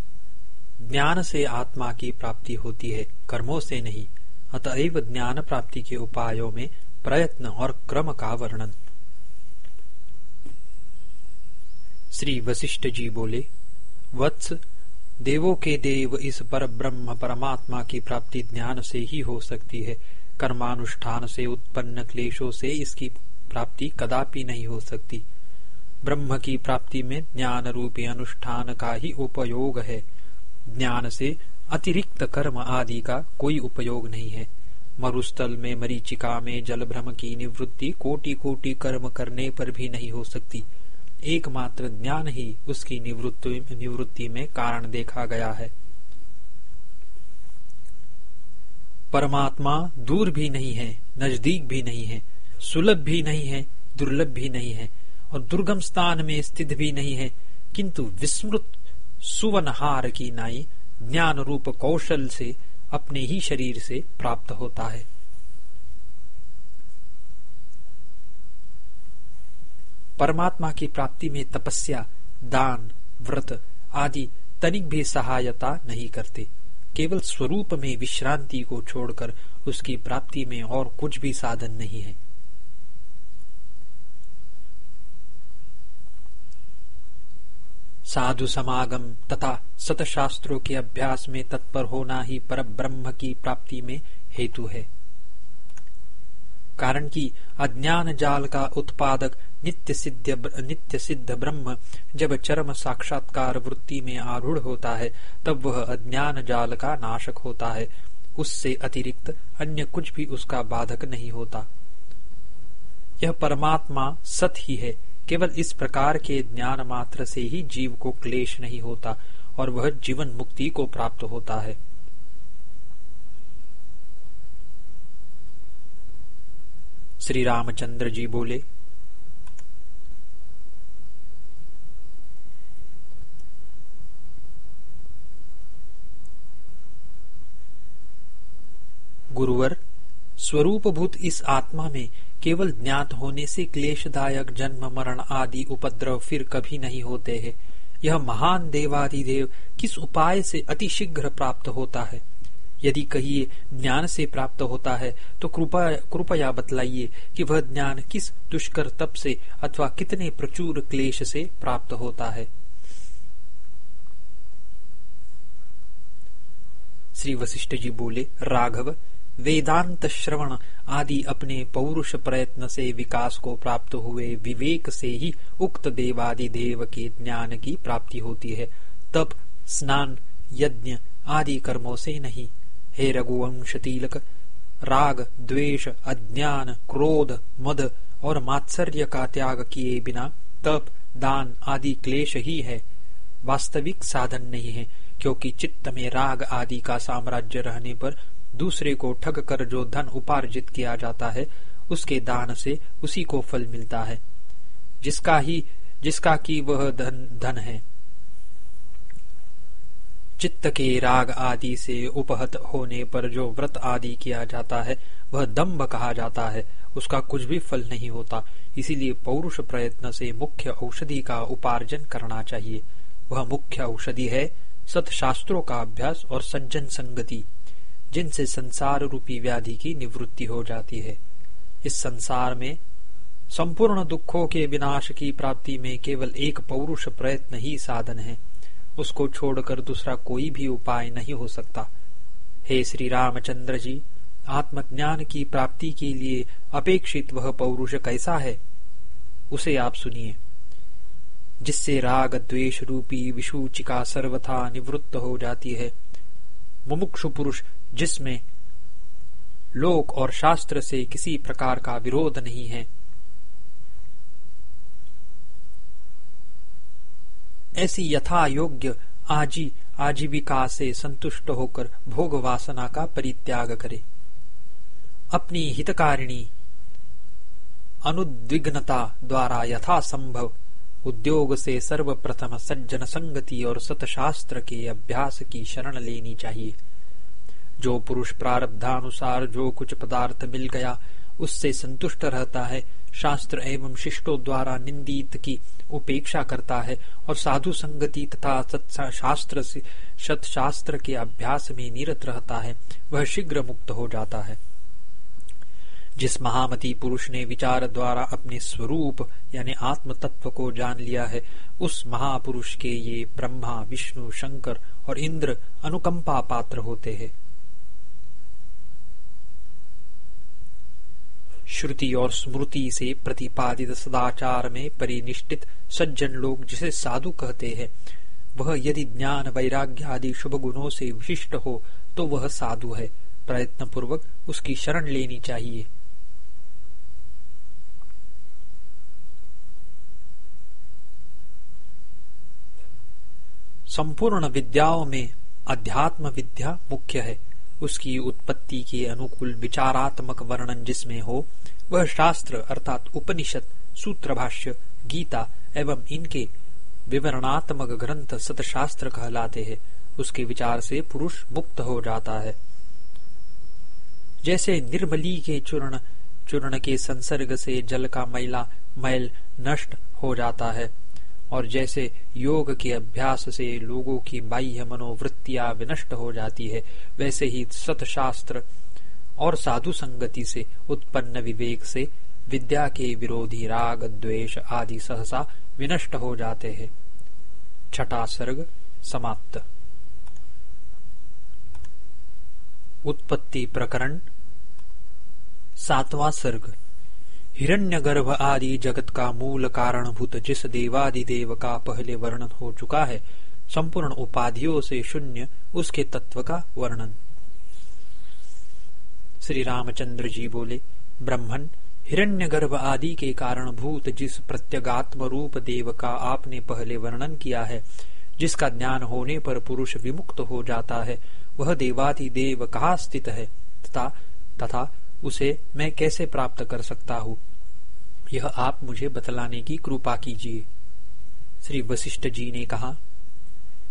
Speaker 1: ज्ञान से आत्मा की प्राप्ति होती है, कर्मों से नहीं, अतएव ज्ञान प्राप्ति के उपायों में प्रयत्न और क्रम का वर्णन। श्री वशिष्ठ जी बोले, वत्स, देवों के देव इस पर ब्रह्म परमात्मा की प्राप्ति ज्ञान से ही हो सकती है। कर्मानुष्ठान से उत्पन्न क्लेशों से इसकी प्राप्ति कदापि नहीं हो सकती। ब्रह्म की प्राप्ति में ज्ञान रूपी अनुष्ठान का ही उपयोग है। ज्ञान से अतिरिक्त कर्म आदि का कोई उपयोग नहीं है। मरुस्थल में मरीचिका में जल भ्रम की निवृत्ति कोटि कोटि कर्म करने पर भी नहीं हो सकती। एकमात्र ज्ञान ही उसकी निवृत्ति में कारण देखा गया है। परमात्मा दूर भी नहीं है, नज़दीक भी नहीं है, सुलभ भी नहीं है, दुर्लभ भी नहीं है, और दुर्गम स्थान में स्थित भी नहीं है, किंतु विस्मृत सुवनहार की नाई ज्ञान रूप कौशल से अपने ही शरीर से प्राप्त होता है। परमात्मा की प्राप्ति में तपस्या, दान, व्रत आदि तनिक भी सहायता नहीं करते। केवल स्वरूप में विश्रांति को छोड़कर उसकी प्राप्ति में और कुछ भी साधन नहीं है। साधु समागम तथा सतशास्त्रों के अभ्यास में तत्पर होना ही पर ब्रह्म की प्राप्ति में हेतु है। कारण कि अज्ञान जाल का उत्पादक नित्य सिद्ध नित्य सिद्ध ब्रह्म जब चरम साक्षात्कार वृत्ति में आरूढ़ होता है, तब वह अज्ञान जाल का नाशक होता है। उससे अतिरिक्त अन्य कुछ भी उसका बाधक नहीं होता। यह परमात्मा सत ही है। केवल इस प्रकार के ज्ञान मात्र से ही जीव को क्लेश नहीं होता और वह जीवन मुक्ति को प्राप्त होता है। श्री रामचंद्र जी बोले गुरुवर, स्वरूपभूत इस आत्मा में केवल ज्ञात होने से क्लेशदायक जन्म, मरण आदि उपद्रव फिर कभी नहीं होते हैं। यह महान देवादिदेव किस उपाय से अति शीघ्र प्राप्त होता है? यदि कहिए, ज्ञान से प्राप्त होता है तो कृपया कृपया बतलाइए कि वह ज्ञान किस दुष्कर तप से अथवा कितने प्रचुर क्लेश से प्राप्त होता है। श्री वशिष्ठ जी बोले, राघव वेदांत श्रवण आदि अपने पौरुष प्रयत्न से विकास को प्राप्त हुए विवेक से ही उक्त देवादि देव के ज्ञान की प्राप्ति होती है। तप, स्नान, यज्ञ आदि कर्मों से नहीं। हे रघुवंश तिलक, राग, द्वेष, अज्ञान, क्रोध, मद और मात्सर्य का त्याग किए बिना तप, दान आदि क्लेश ही है। वास्तविक साधन नहीं है, क्योंकि चित्त में राग आदि का साम्राज्य रहने पर दूसरे को ठग कर जो धन उपार्जित किया जाता है, उसके दान से उसी को फल मिलता है, जिसका ही, जिसका की वह धन धन है। चित्त के राग आदि से उपहत होने पर जो व्रत आदि किया जाता है, वह दम्भ कहा जाता है, उसका कुछ भी फल नहीं होता। इसीलिए पौरुष प्रयत्न से मुख्य औषधि का उपार्जन करना चाहिए। वह मुख्य औषधि है सत शास्त्रों का अभ्यास और सज्जन संगति। जिनसे संसार रूपी व्याधि की निवृत्ति हो जाती है। इस संसार में संपूर्ण दुखों के विनाश की प्राप्ति में केवल एक पौरुष प्रयत्न ही साधन है। उसको छोड़कर दूसरा कोई भी उपाय नहीं हो सकता। हे श्री रामचंद्र जी, आत्मज्ञान की प्राप्ति के लिए अपेक्षित वह पौरुष कैसा है? उसे आप सुनिए। जिससे राग द्वेष रूपी विषूचिका सर्वथा निवृत्त हो जाती है। मुमुक्षु पुरुष जिसमें लोक और शास्त्र से किसी प्रकार का विरोध नहीं है। ऐसी यथा योग्य आजी आजीविका से संतुष्ट होकर भोग वासना का परित्याग करे। अपनी हितकारिणी अनुद्विग्नता द्वारा यथा संभव उद्योग से सर्वप्रथम सज्जन संगति और सतशास्त्र के अभ्यास की शरण लेनी चाहिए। जो पुरुष प्रारब्धानुसार जो कुछ पदार्थ मिल गया, उससे संतुष्ट रहता है। शास्त्र एवं शिष्टों द्वारा निंदित की उपेक्षा करता है और साधु संगति तथा शास्त्र सतशास्त्र के अभ्यास में निरत रहता है। वह शीघ्र मुक्त हो जाता है। जिस महामती पुरुष ने विचार द्वारा अपने स्वरूप, यानी आत्म तत्व को जान लिया है, उस महापुरुष के ये ब्रह्मा, विष्णु, शंकर और इंद्र अनुकंपा पात्र होते हैं। श्रुति और स्मृति से प्रतिपादित सदाचार में परिनिष्ठित सज्जन लोग जिसे साधु कहते हैं। वह यदि ज्ञान, वैराग्य आदि शुभ गुणों से विशिष्ट हो तो वह साधु है। प्रयत्न पूर्वक उसकी शरण लेनी चाहिए। संपूर्ण विद्याओं में अध्यात्म विद्या मुख्य है। उसकी उत्पत्ति के अनुकूल विचारात्मक वर्णन जिसमें हो, वह शास्त्र अर्थात उपनिषद, सूत्र भाष्य, गीता एवं इनके विवरणात्मक ग्रंथ सतशास्त्र कहलाते हैं। उसके विचार से पुरुष मुक्त हो जाता है। जैसे निर्मली के चूर्ण चूर्ण के संसर्ग से जल का मैला, मैल नष्ट हो जाता है। और जैसे योग के अभ्यास से लोगों की बाह्य मनोवृत्तियाँ विनष्ट हो जाती है, वैसे ही सतशास्त्र और साधु संगति से, उत्पन्न विवेक से, विद्या के विरोधी राग, द्वेष आदि सहसा विनष्ट हो जाते हैं। छठा सर्ग समाप्त। उत्पत्ति प्रकरण, सातवां सर्ग। हिरण्यगर्भ आदि जगत का मूल कारणभूत जिस देवादि देव का पहले वर्णन हो चुका है, संपूर्ण उपाधियों से शून्य उसके तत्व का वर्णन। श्री रामचंद्र जी बोले, ब्रह्मन, हिरण्यगर्भ आदि के कारण भूत जिस प्रत्यगात्म रूप देव का आपने पहले वर्णन किया है, जिसका ज्ञान होने पर पुरुष विमुक्त हो जाता है, वह देवादि देव कहाँ स्थित है, तथा तथा उसे मैं कैसे प्राप्त कर सकता हूँ? यह आप मुझे बतलाने की कृपा कीजिए। श्री वशिष्ठ जी ने कहा,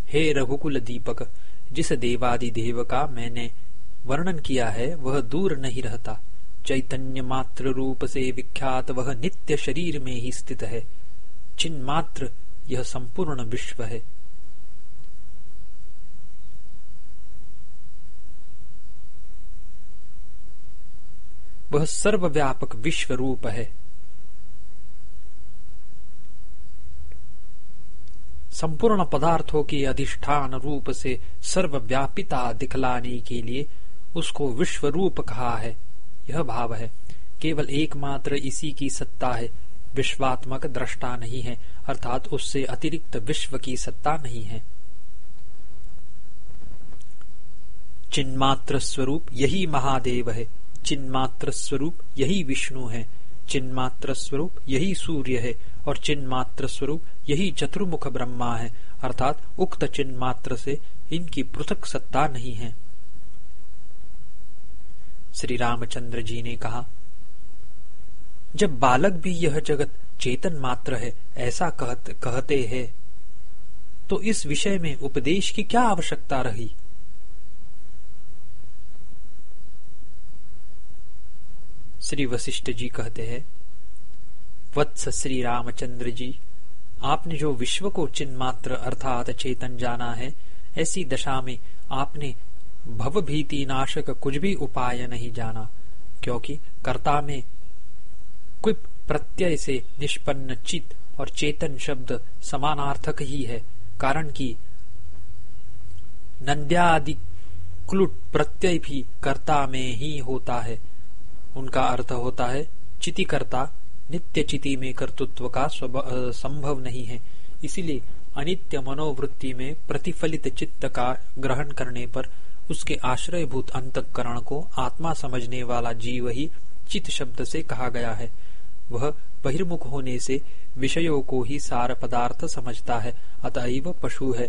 Speaker 1: हे रघुकुल दीपक, जिस देवादि देव का मैंने वर्णन किया है, वह दूर नहीं रहता। चैतन्य मात्र रूप से विख्यात वह नित्य शरीर में ही स्थित है। चिन्ह मात्र यह संपूर्ण विश्व है। वह सर्वव्यापक विश्व रूप है। संपूर्ण पदार्थों के अधिष्ठान रूप से सर्वव्यापिता दिखलाने के लिए उसको विश्व रूप कहा है। यह भाव है। केवल एकमात्र इसी की सत्ता है। विश्वात्मक दृष्टा नहीं है, अर्थात उससे अतिरिक्त विश्व की सत्ता नहीं है। चिन्मात्र स्वरूप यही महादेव है। चिन्मात्र स्वरूप यही विष्णु है। चिन्मात्र स्वरूप यही सूर्य है। और चिन्मात्र स्वरूप यही चतुर्मुख ब्रह्मा है अर्थात उक्त चिन्ह मात्र से इनकी पृथक सत्ता नहीं है। श्री रामचंद्र जी ने कहा जब बालक भी यह जगत चेतन मात्र है ऐसा कहत, कहते हैं तो इस विषय में उपदेश की क्या आवश्यकता रही? श्री वशिष्ठ जी कहते हैं वत्स श्री रामचंद्र जी आपने जो विश्व को चिन्ह मात्र अर्थात चेतन जाना है, ऐसी दशा में आपने भव भीति नाशक कुछ भी उपाय नहीं जाना, क्योंकि कर्ता में कुछ प्रत्यय से निष्पन्न चित और चेतन शब्द समानार्थक ही है, कारण कि नंद्यादि क्लुट प्रत्यय भी कर्ता में ही होता है। उनका अर्थ होता है चितिकर्ता नित्य चिति में कर्तृत्व का संभव नहीं है। इसीलिए अनित्य मनोवृत्ति में प्रतिफलित चित्त का ग्रहण करने पर उसके आश्रयभूत अंतकरण को आत्मा समझने वाला जीव ही चित शब्द से कहा गया है। वह बहिर्मुख होने से विषयों को ही सार पदार्थ समझता है, अतएव पशु है।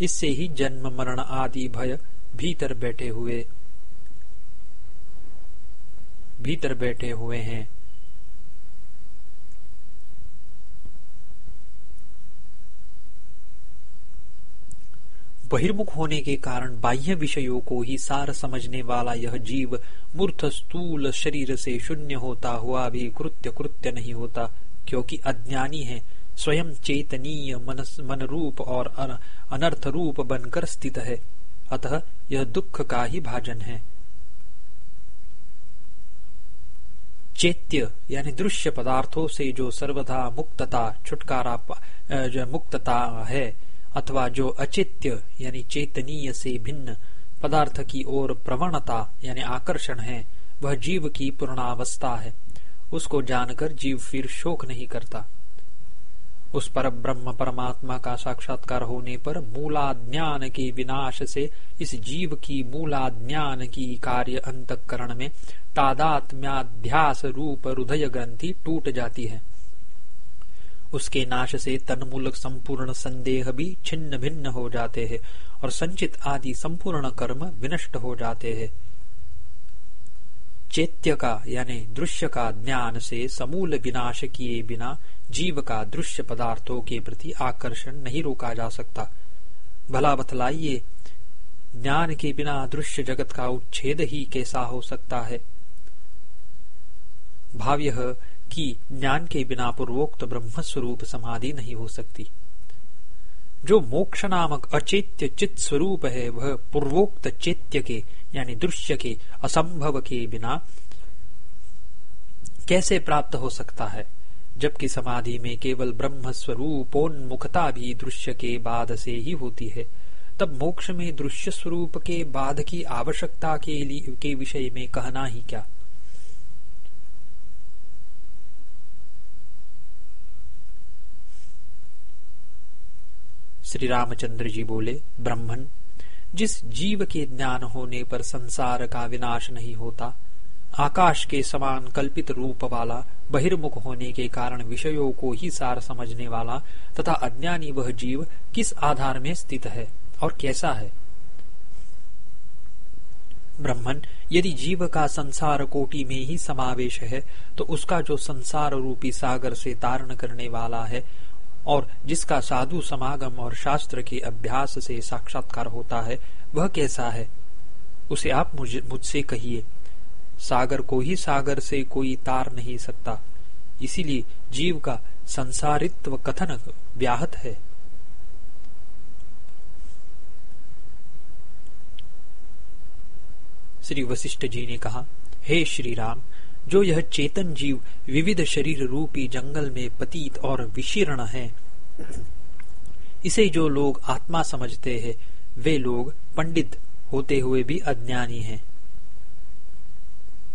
Speaker 1: इससे ही जन्म, मरण आदि भय भीतर बैठे हुए, भीतर बैठे हुए हैं। बहिर्मुख होने के कारण बाह्य विषयों को ही सार समझने वाला यह जीव मूर्थ स्थूल शरीर से शून्य होता हुआ भी कृत्य कृत्य नहीं होता, क्योंकि अज्ञानी है, स्वयं चेतनीय मन रूप और अनर्थ रूप बनकर स्थित है। अतः यह दुख का ही भाजन है। चैत्य यानी दृश्य पदार्थों से जो सर्वथा मुक्तता, छुटकारा मुक्तता है अथवा जो अचित्य, यानी चेतनीय से भिन्न पदार्थ की ओर प्रवणता, यानी आकर्षण है, वह जीव की पूर्णावस्था है। उसको जानकर जीव फिर शोक नहीं करता। उस पर ब्रह्म परमात्मा का साक्षात्कार होने पर मूलाज्ञान के विनाश से इस जीव की मूलाज्ञान की कार्य अंतकरण में तादात्म्याध्यास रूप हृदय ग्रंथि टूट जाती है। उसके नाश से तनमूलक संपूर्ण संदेह भी छिन्न भिन्न हो जाते हैं और संचित आदि संपूर्ण कर्म विनष्ट हो जाते हैं। चैत्य का, यानी दृश्य का ज्ञान से समूल विनाश किए बिना जीव का दृश्य पदार्थों के प्रति आकर्षण नहीं रोका जा सकता। भला बतलाइए, ज्ञान के बिना दृश्य जगत का उच्छेद ही कैसा हो सकता है? भाव्य कि ज्ञान के बिना पूर्वोक्त ब्रह्म स्वरूप समाधि नहीं हो सकती। जो मोक्ष नामक अचेत्य चित स्वरूप है, वह पूर्वोक्त चैत्य के, यानी दृश्य के, असंभव के बिना कैसे प्राप्त हो सकता है? जबकि समाधि में केवल ब्रह्म स्वरूपोन्मुखता भी दृश्य के बाद से ही होती है। तब मोक्ष में दृश्य स्वरूप के बाद की आवश्यकता के लिए, के विषय में कहना ही क्या? श्री रामचंद्र जी बोले, ब्राह्मण, जिस जीव के ज्ञान होने पर संसार का विनाश नहीं होता, आकाश के समान कल्पित रूप वाला, बहिर्मुख होने के कारण विषयों को ही सार समझने वाला तथा अज्ञानी वह जीव किस आधार में स्थित है और कैसा है? ब्रह्मन यदि जीव का संसार कोटि में ही समावेश है तो उसका जो संसार रूपी सागर से तारण करने वाला है और जिसका साधु समागम और शास्त्र के अभ्यास से साक्षात्कार होता है, वह कैसा है? उसे आप मुझसे कहिए। सागर को ही सागर से कोई तार नहीं सकता। इसीलिए जीव का संसारित्व कथन व्याहत है। श्री वशिष्ठ जी ने कहा, हे श्री राम जो यह चेतन जीव विविध शरीर रूपी जंगल में पतीत और विशीर्ण है। इसे जो लोग आत्मा समझते हैं, वे लोग पंडित होते हुए भी अज्ञानी हैं।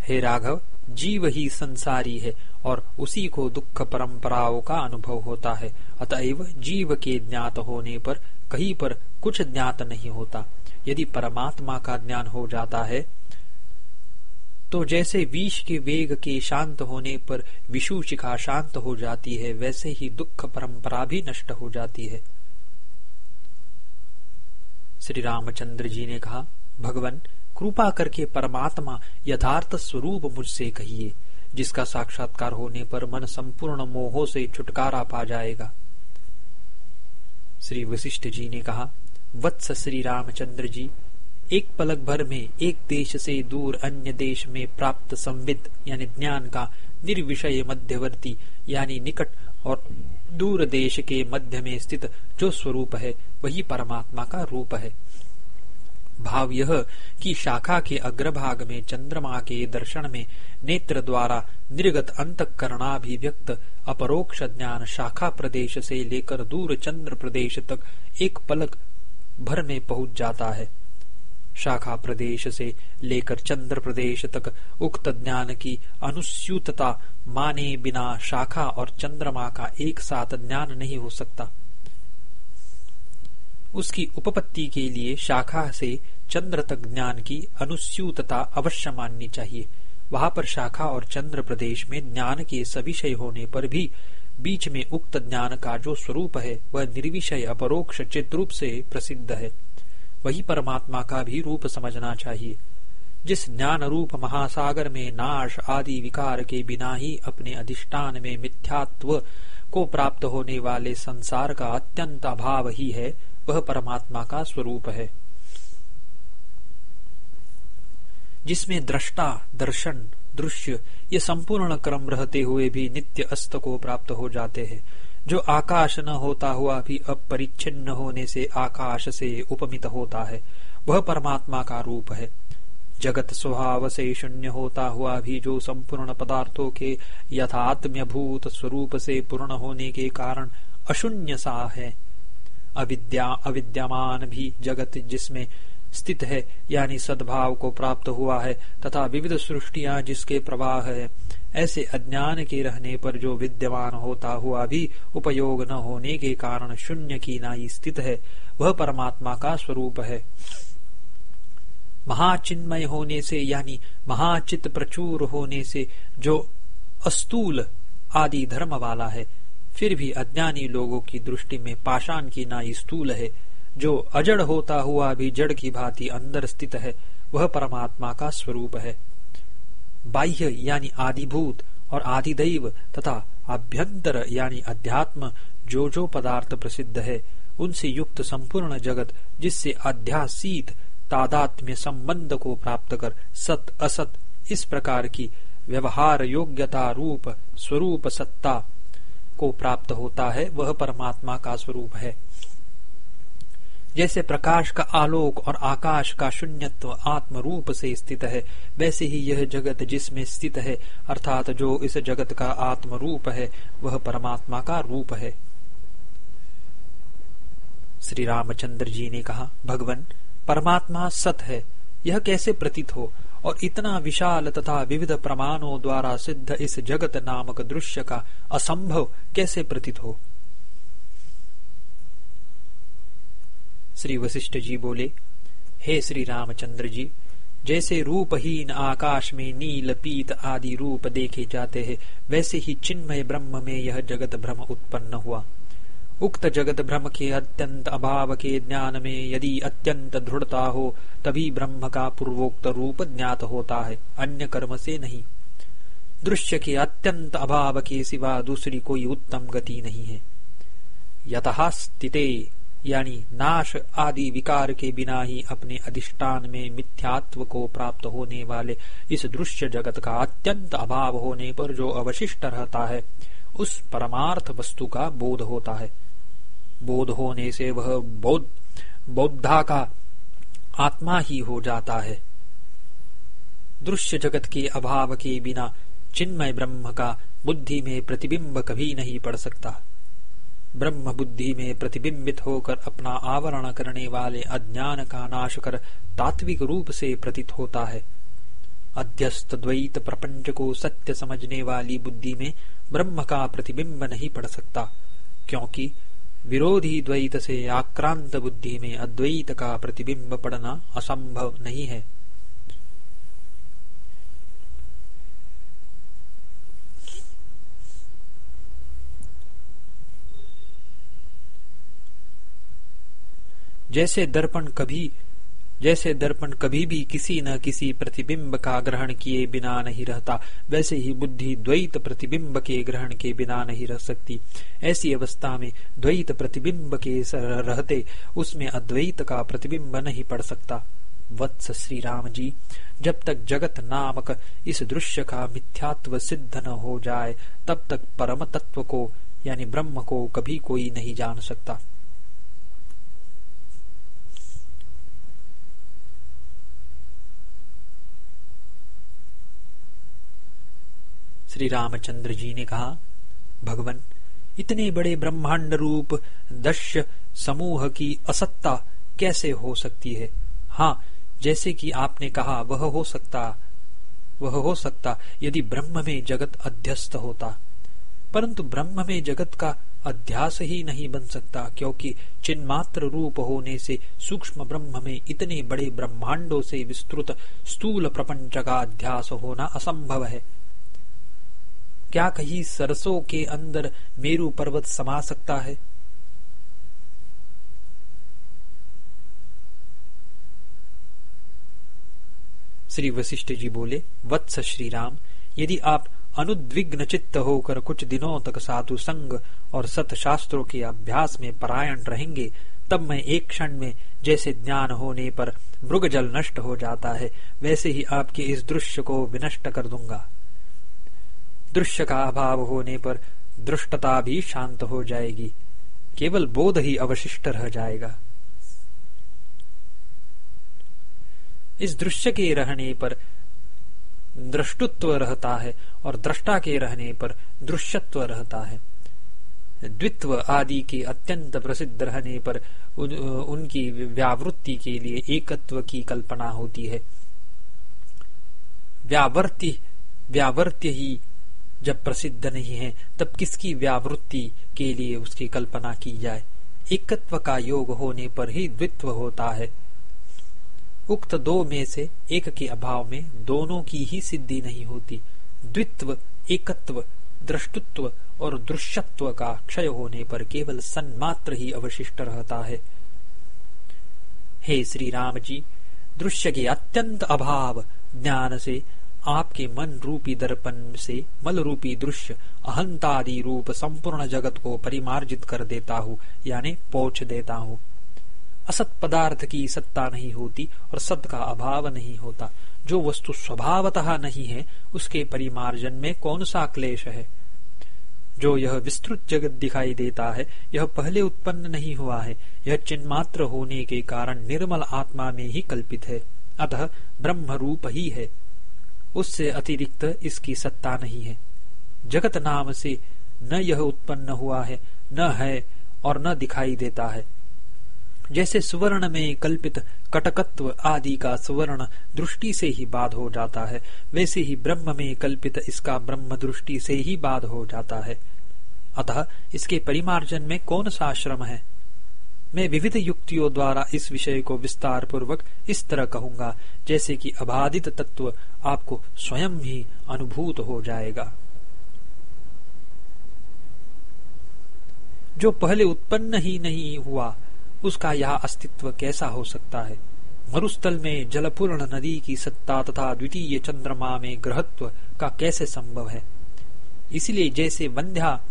Speaker 1: हे राघव, जीव ही संसारी है और उसी को दुख परंपराओं का अनुभव होता है। अतएव जीव के ज्ञात होने पर कहीं पर कुछ ज्ञात नहीं होता। यदि परमात्मा का ज्ञान हो जाता है तो जैसे विष के वेग के शांत होने पर विषु शिखा शांत हो जाती है, वैसे ही दुख परंपरा भी नष्ट हो जाती है। श्री रामचंद्र जी ने कहा, भगवान, कृपा करके परमात्मा यथार्थ स्वरूप मुझसे कहिए, जिसका साक्षात्कार होने पर मन संपूर्ण मोहों से छुटकारा पा जाएगा। श्री वशिष्ठ जी ने कहा, वत्स श्री रामचंद्र जी एक पलक भर में एक देश से दूर अन्य देश में प्राप्त संविद यानी ज्ञान का निर्विषय मध्यवर्ती, यानी निकट और दूर देश के मध्य में स्थित जो स्वरूप है, वही परमात्मा का रूप है। भाव यह कि शाखा के अग्रभाग में चंद्रमा के दर्शन में नेत्र द्वारा निर्गत अंत अंतकरणाभिव्यक्त अपरोक्ष ज्ञान शाखा प्रदेश से लेकर दूर चंद्र प्रदेश तक एक पलक भर में पहुँच जाता है। शाखा प्रदेश से लेकर चंद्र प्रदेश तक उक्त ज्ञान की अनुस्यूतता माने बिना शाखा और चंद्रमा का एक साथ ज्ञान नहीं हो सकता। उसकी उपपत्ति के लिए शाखा से चंद्र तक ज्ञान की अनुस्यूतता अवश्य माननी चाहिए। वहाँ पर शाखा और चंद्र प्रदेश में ज्ञान के सविषय होने पर भी बीच में उक्त ज्ञान का जो स्वरूप है, वह निर्विषय, अपरोक्ष चित्रूप से प्रसिद्ध है। वही परमात्मा का भी रूप समझना चाहिए। जिस ज्ञान रूप महासागर में नाश आदि विकार के बिना ही अपने अधिष्ठान में मिथ्यात्व को प्राप्त होने वाले संसार का अत्यंत अभाव ही है, वह परमात्मा का स्वरूप है। जिसमें दृष्टा, दर्शन, दृश्य ये संपूर्ण क्रम रहते हुए भी नित्य अस्त को प्राप्त हो जाते हैं जो आकाश न होता हुआ भी अपरिच्छिन्न होने से आकाश से उपमित होता है, वह परमात्मा का रूप है। जगत स्वभाव से शून्य होता हुआ भी जो संपूर्ण पदार्थों के यथात्म्यभूत स्वरूप से पूर्ण होने के कारण अशून्य सा है। अविद्या, अविद्यमान भी जगत जिसमें स्थित है, यानी सद्भाव को प्राप्त हुआ है, तथा विविध सृष्टिया जिसके प्रवाह है ऐसे अज्ञान के रहने पर जो विद्यमान होता हुआ भी उपयोग न होने के कारण शून्य की नाई स्थित है, वह परमात्मा का स्वरूप है। महाचिन्मय होने से यानी महाचित प्रचुर होने से जो अस्तूल आदि धर्म वाला है, फिर भी अज्ञानी लोगों की दृष्टि में पाषाण की नाई स्थूल है। जो अजड़ होता हुआ भी जड़ की भांति अंदर स्थित है, वह परमात्मा का स्वरूप है। बाह्य यानी आदिभूत और आदिदैव तथा अभ्यंतर यानी अध्यात्म जो जो पदार्थ प्रसिद्ध है, उनसे युक्त संपूर्ण जगत, जिससे अध्यासीत तादात्म्य संबंध को प्राप्त कर सत असत, इस प्रकार की व्यवहार योग्यता रूप स्वरूप सत्ता को प्राप्त होता है, वह परमात्मा का स्वरूप है। जैसे प्रकाश का आलोक और आकाश का शून्यत्व आत्म रूप से स्थित है, वैसे ही यह जगत जिसमें स्थित है, अर्थात जो इस जगत का आत्म रूप है, वह परमात्मा का रूप है। श्री रामचंद्र जी ने कहा, भगवान, परमात्मा सत है, यह कैसे प्रतीत हो? और इतना विशाल तथा विविध प्रमाणों द्वारा सिद्ध इस जगत नामक दृश्य का असंभव कैसे प्रतीत हो? श्री वशिष्ठ जी बोले, हे श्री रामचंद्र जी, जैसे रूपहीन आकाश में नील पीत आदि रूप देखे जाते हैं, वैसे ही चिन्मय ब्रह्म में यह जगत भ्रम उत्पन्न हुआ। उक्त जगत भ्रम के अत्यंत अभाव के ज्ञान में यदि अत्यंत दृढ़ता हो, तभी ब्रह्म का पूर्वोक्त रूप ज्ञात होता है, अन्य कर्म से नहीं। दृश्य के अत्यंत अभाव के सिवा दूसरी कोई उत्तम गति नहीं है। यथा यानी नाश आदि विकार के बिना ही अपने अधिष्ठान में मिथ्यात्व को प्राप्त होने वाले इस दृश्य जगत का अत्यंत अभाव होने पर जो अवशिष्ट रहता है, उस परमार्थ वस्तु का बोध होता है। बोध होने से वह बौद्ध, बौद्धा का आत्मा ही हो जाता है। दृश्य जगत के अभाव के बिना चिन्मय ब्रह्म का बुद्धि में प्रतिबिंब कभी नहीं पड़ सकता। ब्रह्म बुद्धि में प्रतिबिंबित होकर अपना आवरण करने वाले अज्ञान का नाश कर तात्विक रूप से प्रतीत होता है। अध्यस्त द्वैत प्रपंच को सत्य समझने वाली बुद्धि में ब्रह्म का प्रतिबिंब नहीं पड़ सकता, क्योंकि विरोधी द्वैत से आक्रांत बुद्धि में अद्वैत का प्रतिबिंब पड़ना असंभव नहीं है। जैसे दर्पण कभी, जैसे दर्पण कभी भी किसी न किसी प्रतिबिंब का ग्रहण किए बिना नहीं रहता, वैसे ही बुद्धि द्वैत प्रतिबिंब के ग्रहण के बिना नहीं रह सकती। ऐसी अवस्था में द्वैत प्रतिबिंब के रहते, उसमें अद्वैत का प्रतिबिंब नहीं पड़ सकता। वत्स श्री राम जी, जब तक जगत नामक इस दृश्य का मिथ्यात्व सिद्ध न हो जाए, तब तक परम तत्व को, यानी ब्रह्म को कभी कोई नहीं जान सकता। श्री रामचंद्र जी ने कहा, भगवान, इतने बड़े ब्रह्मांड रूप दश समूह की असत्ता कैसे हो सकती है? हाँ जैसे कि आपने कहा, वह हो सकता, वह हो सकता यदि ब्रह्म में जगत अध्यस्त होता। परंतु ब्रह्म में जगत का अध्यास ही नहीं बन सकता, क्योंकि चिन्मात्र रूप होने से सूक्ष्म ब्रह्म में इतने बड़े ब्रह्मांडों से विस्तृत स्थूल प्रपंच का अध्यास होना असंभव है। क्या कहीं सरसों के अंदर मेरु पर्वत समा सकता है? श्री वशिष्ठ जी बोले, वत्स श्री राम, यदि आप अनुद्विग्न चित्त होकर कुछ दिनों तक साधु संग और सत शास्त्रों के अभ्यास में परायण रहेंगे, तब मैं एक क्षण में जैसे ज्ञान होने पर मृग जल नष्ट हो जाता है, वैसे ही आपके इस दृश्य को विनष्ट कर दूँगा। दृश्य का अभाव होने पर दृष्टता भी शांत हो जाएगी। केवल बोध ही अवशिष्ट रह जाएगा। इस दृश्य के रहने पर दृष्टुत्व रहता है और दृष्टा के रहने पर दृश्यत्व रहता है। द्वित्व आदि के अत्यंत प्रसिद्ध रहने पर उन, उनकी व्यावृत्ति के लिए एकत्व की कल्पना होती है। व्यावर्ति व्यावर्त्य ही जब प्रसिद्ध नहीं है, तब किसकी व्यावृत्ति के लिए उसकी कल्पना की जाए? एकत्व का योग होने पर ही द्वित्व होता है। उक्त दो में से एक के अभाव में दोनों की ही सिद्धि नहीं होती। द्वित्व, एकत्व, दृष्टुत्व और दृश्यत्व का क्षय होने पर केवल सन्मात्र ही अवशिष्ट रहता है। हे श्री राम जी, दृश्य के अत्यंत अभाव ज्ञान से आपके मन रूपी दर्पण से मल रूपी दृश्य अहंतादि रूप संपूर्ण जगत को परिमार्जित कर देता हूँ, यानी पोछ देता हूँ। असत पदार्थ की सत्ता नहीं होती और सत का अभाव नहीं होता। जो वस्तु स्वभावतः नहीं है, उसके परिमार्जन में कौन सा क्लेश है? जो यह विस्तृत जगत दिखाई देता है, यह पहले उत्पन्न नहीं हुआ है। यह चिन्मात्र होने के कारण निर्मल आत्मा में ही कल्पित है। अतः ब्रह्म रूप ही है। उससे अतिरिक्त इसकी सत्ता नहीं है। जगत नाम से न यह उत्पन्न हुआ है, न है और न दिखाई देता है। जैसे सुवर्ण में कल्पित कटकत्व आदि का सुवर्ण दृष्टि से ही बाध हो जाता है, वैसे ही ब्रह्म में कल्पित इसका ब्रह्म दृष्टि से ही बाध हो जाता है। अतः इसके परिमार्जन में कौन सा आश्रम है? मैं विविध युक्तियों द्वारा इस विषय को विस्तार पूर्वक इस तरह कहूँगा, जैसे कि अबाधित तत्व आपको स्वयं ही अनुभूत हो जाएगा। जो पहले उत्पन्न ही नहीं हुआ, उसका यह अस्तित्व कैसा हो सकता है? मरुस्थल में जलपूर्ण नदी की सत्ता तथा द्वितीय चंद्रमा में ग्रहत्व का कैसे संभव है? इसलिए जैसे वंध्या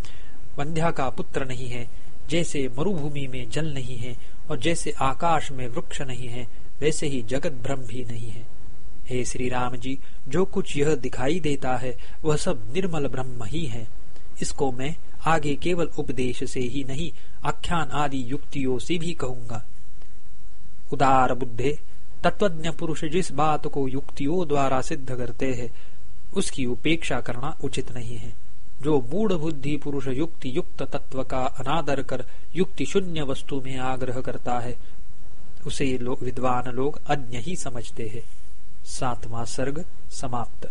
Speaker 1: वंध्या का पुत्र नहीं है, जैसे मरुभूमि में जल नहीं है और जैसे आकाश में वृक्ष नहीं है, वैसे ही जगत भ्रम भी नहीं है। हे श्री राम जी जो कुछ यह दिखाई देता है वह सब निर्मल ब्रह्म ही है। इसको मैं आगे केवल उपदेश से ही नहीं आख्यान आदि युक्तियों से भी कहूँगा। उदार बुद्धे तत्वज्ञ पुरुष जिस बात को युक्तियों द्वारा सिद्ध करते हैं उसकी उपेक्षा करना उचित नहीं है। जो मूढ़ बुद्धि पुरुष युक्ति युक्त तत्व का अनादर कर युक्ति शून्य वस्तु में आग्रह करता है उसे लो, विद्वान लोग अज्ञ ही समझते हैं। सातवां सर्ग समाप्त।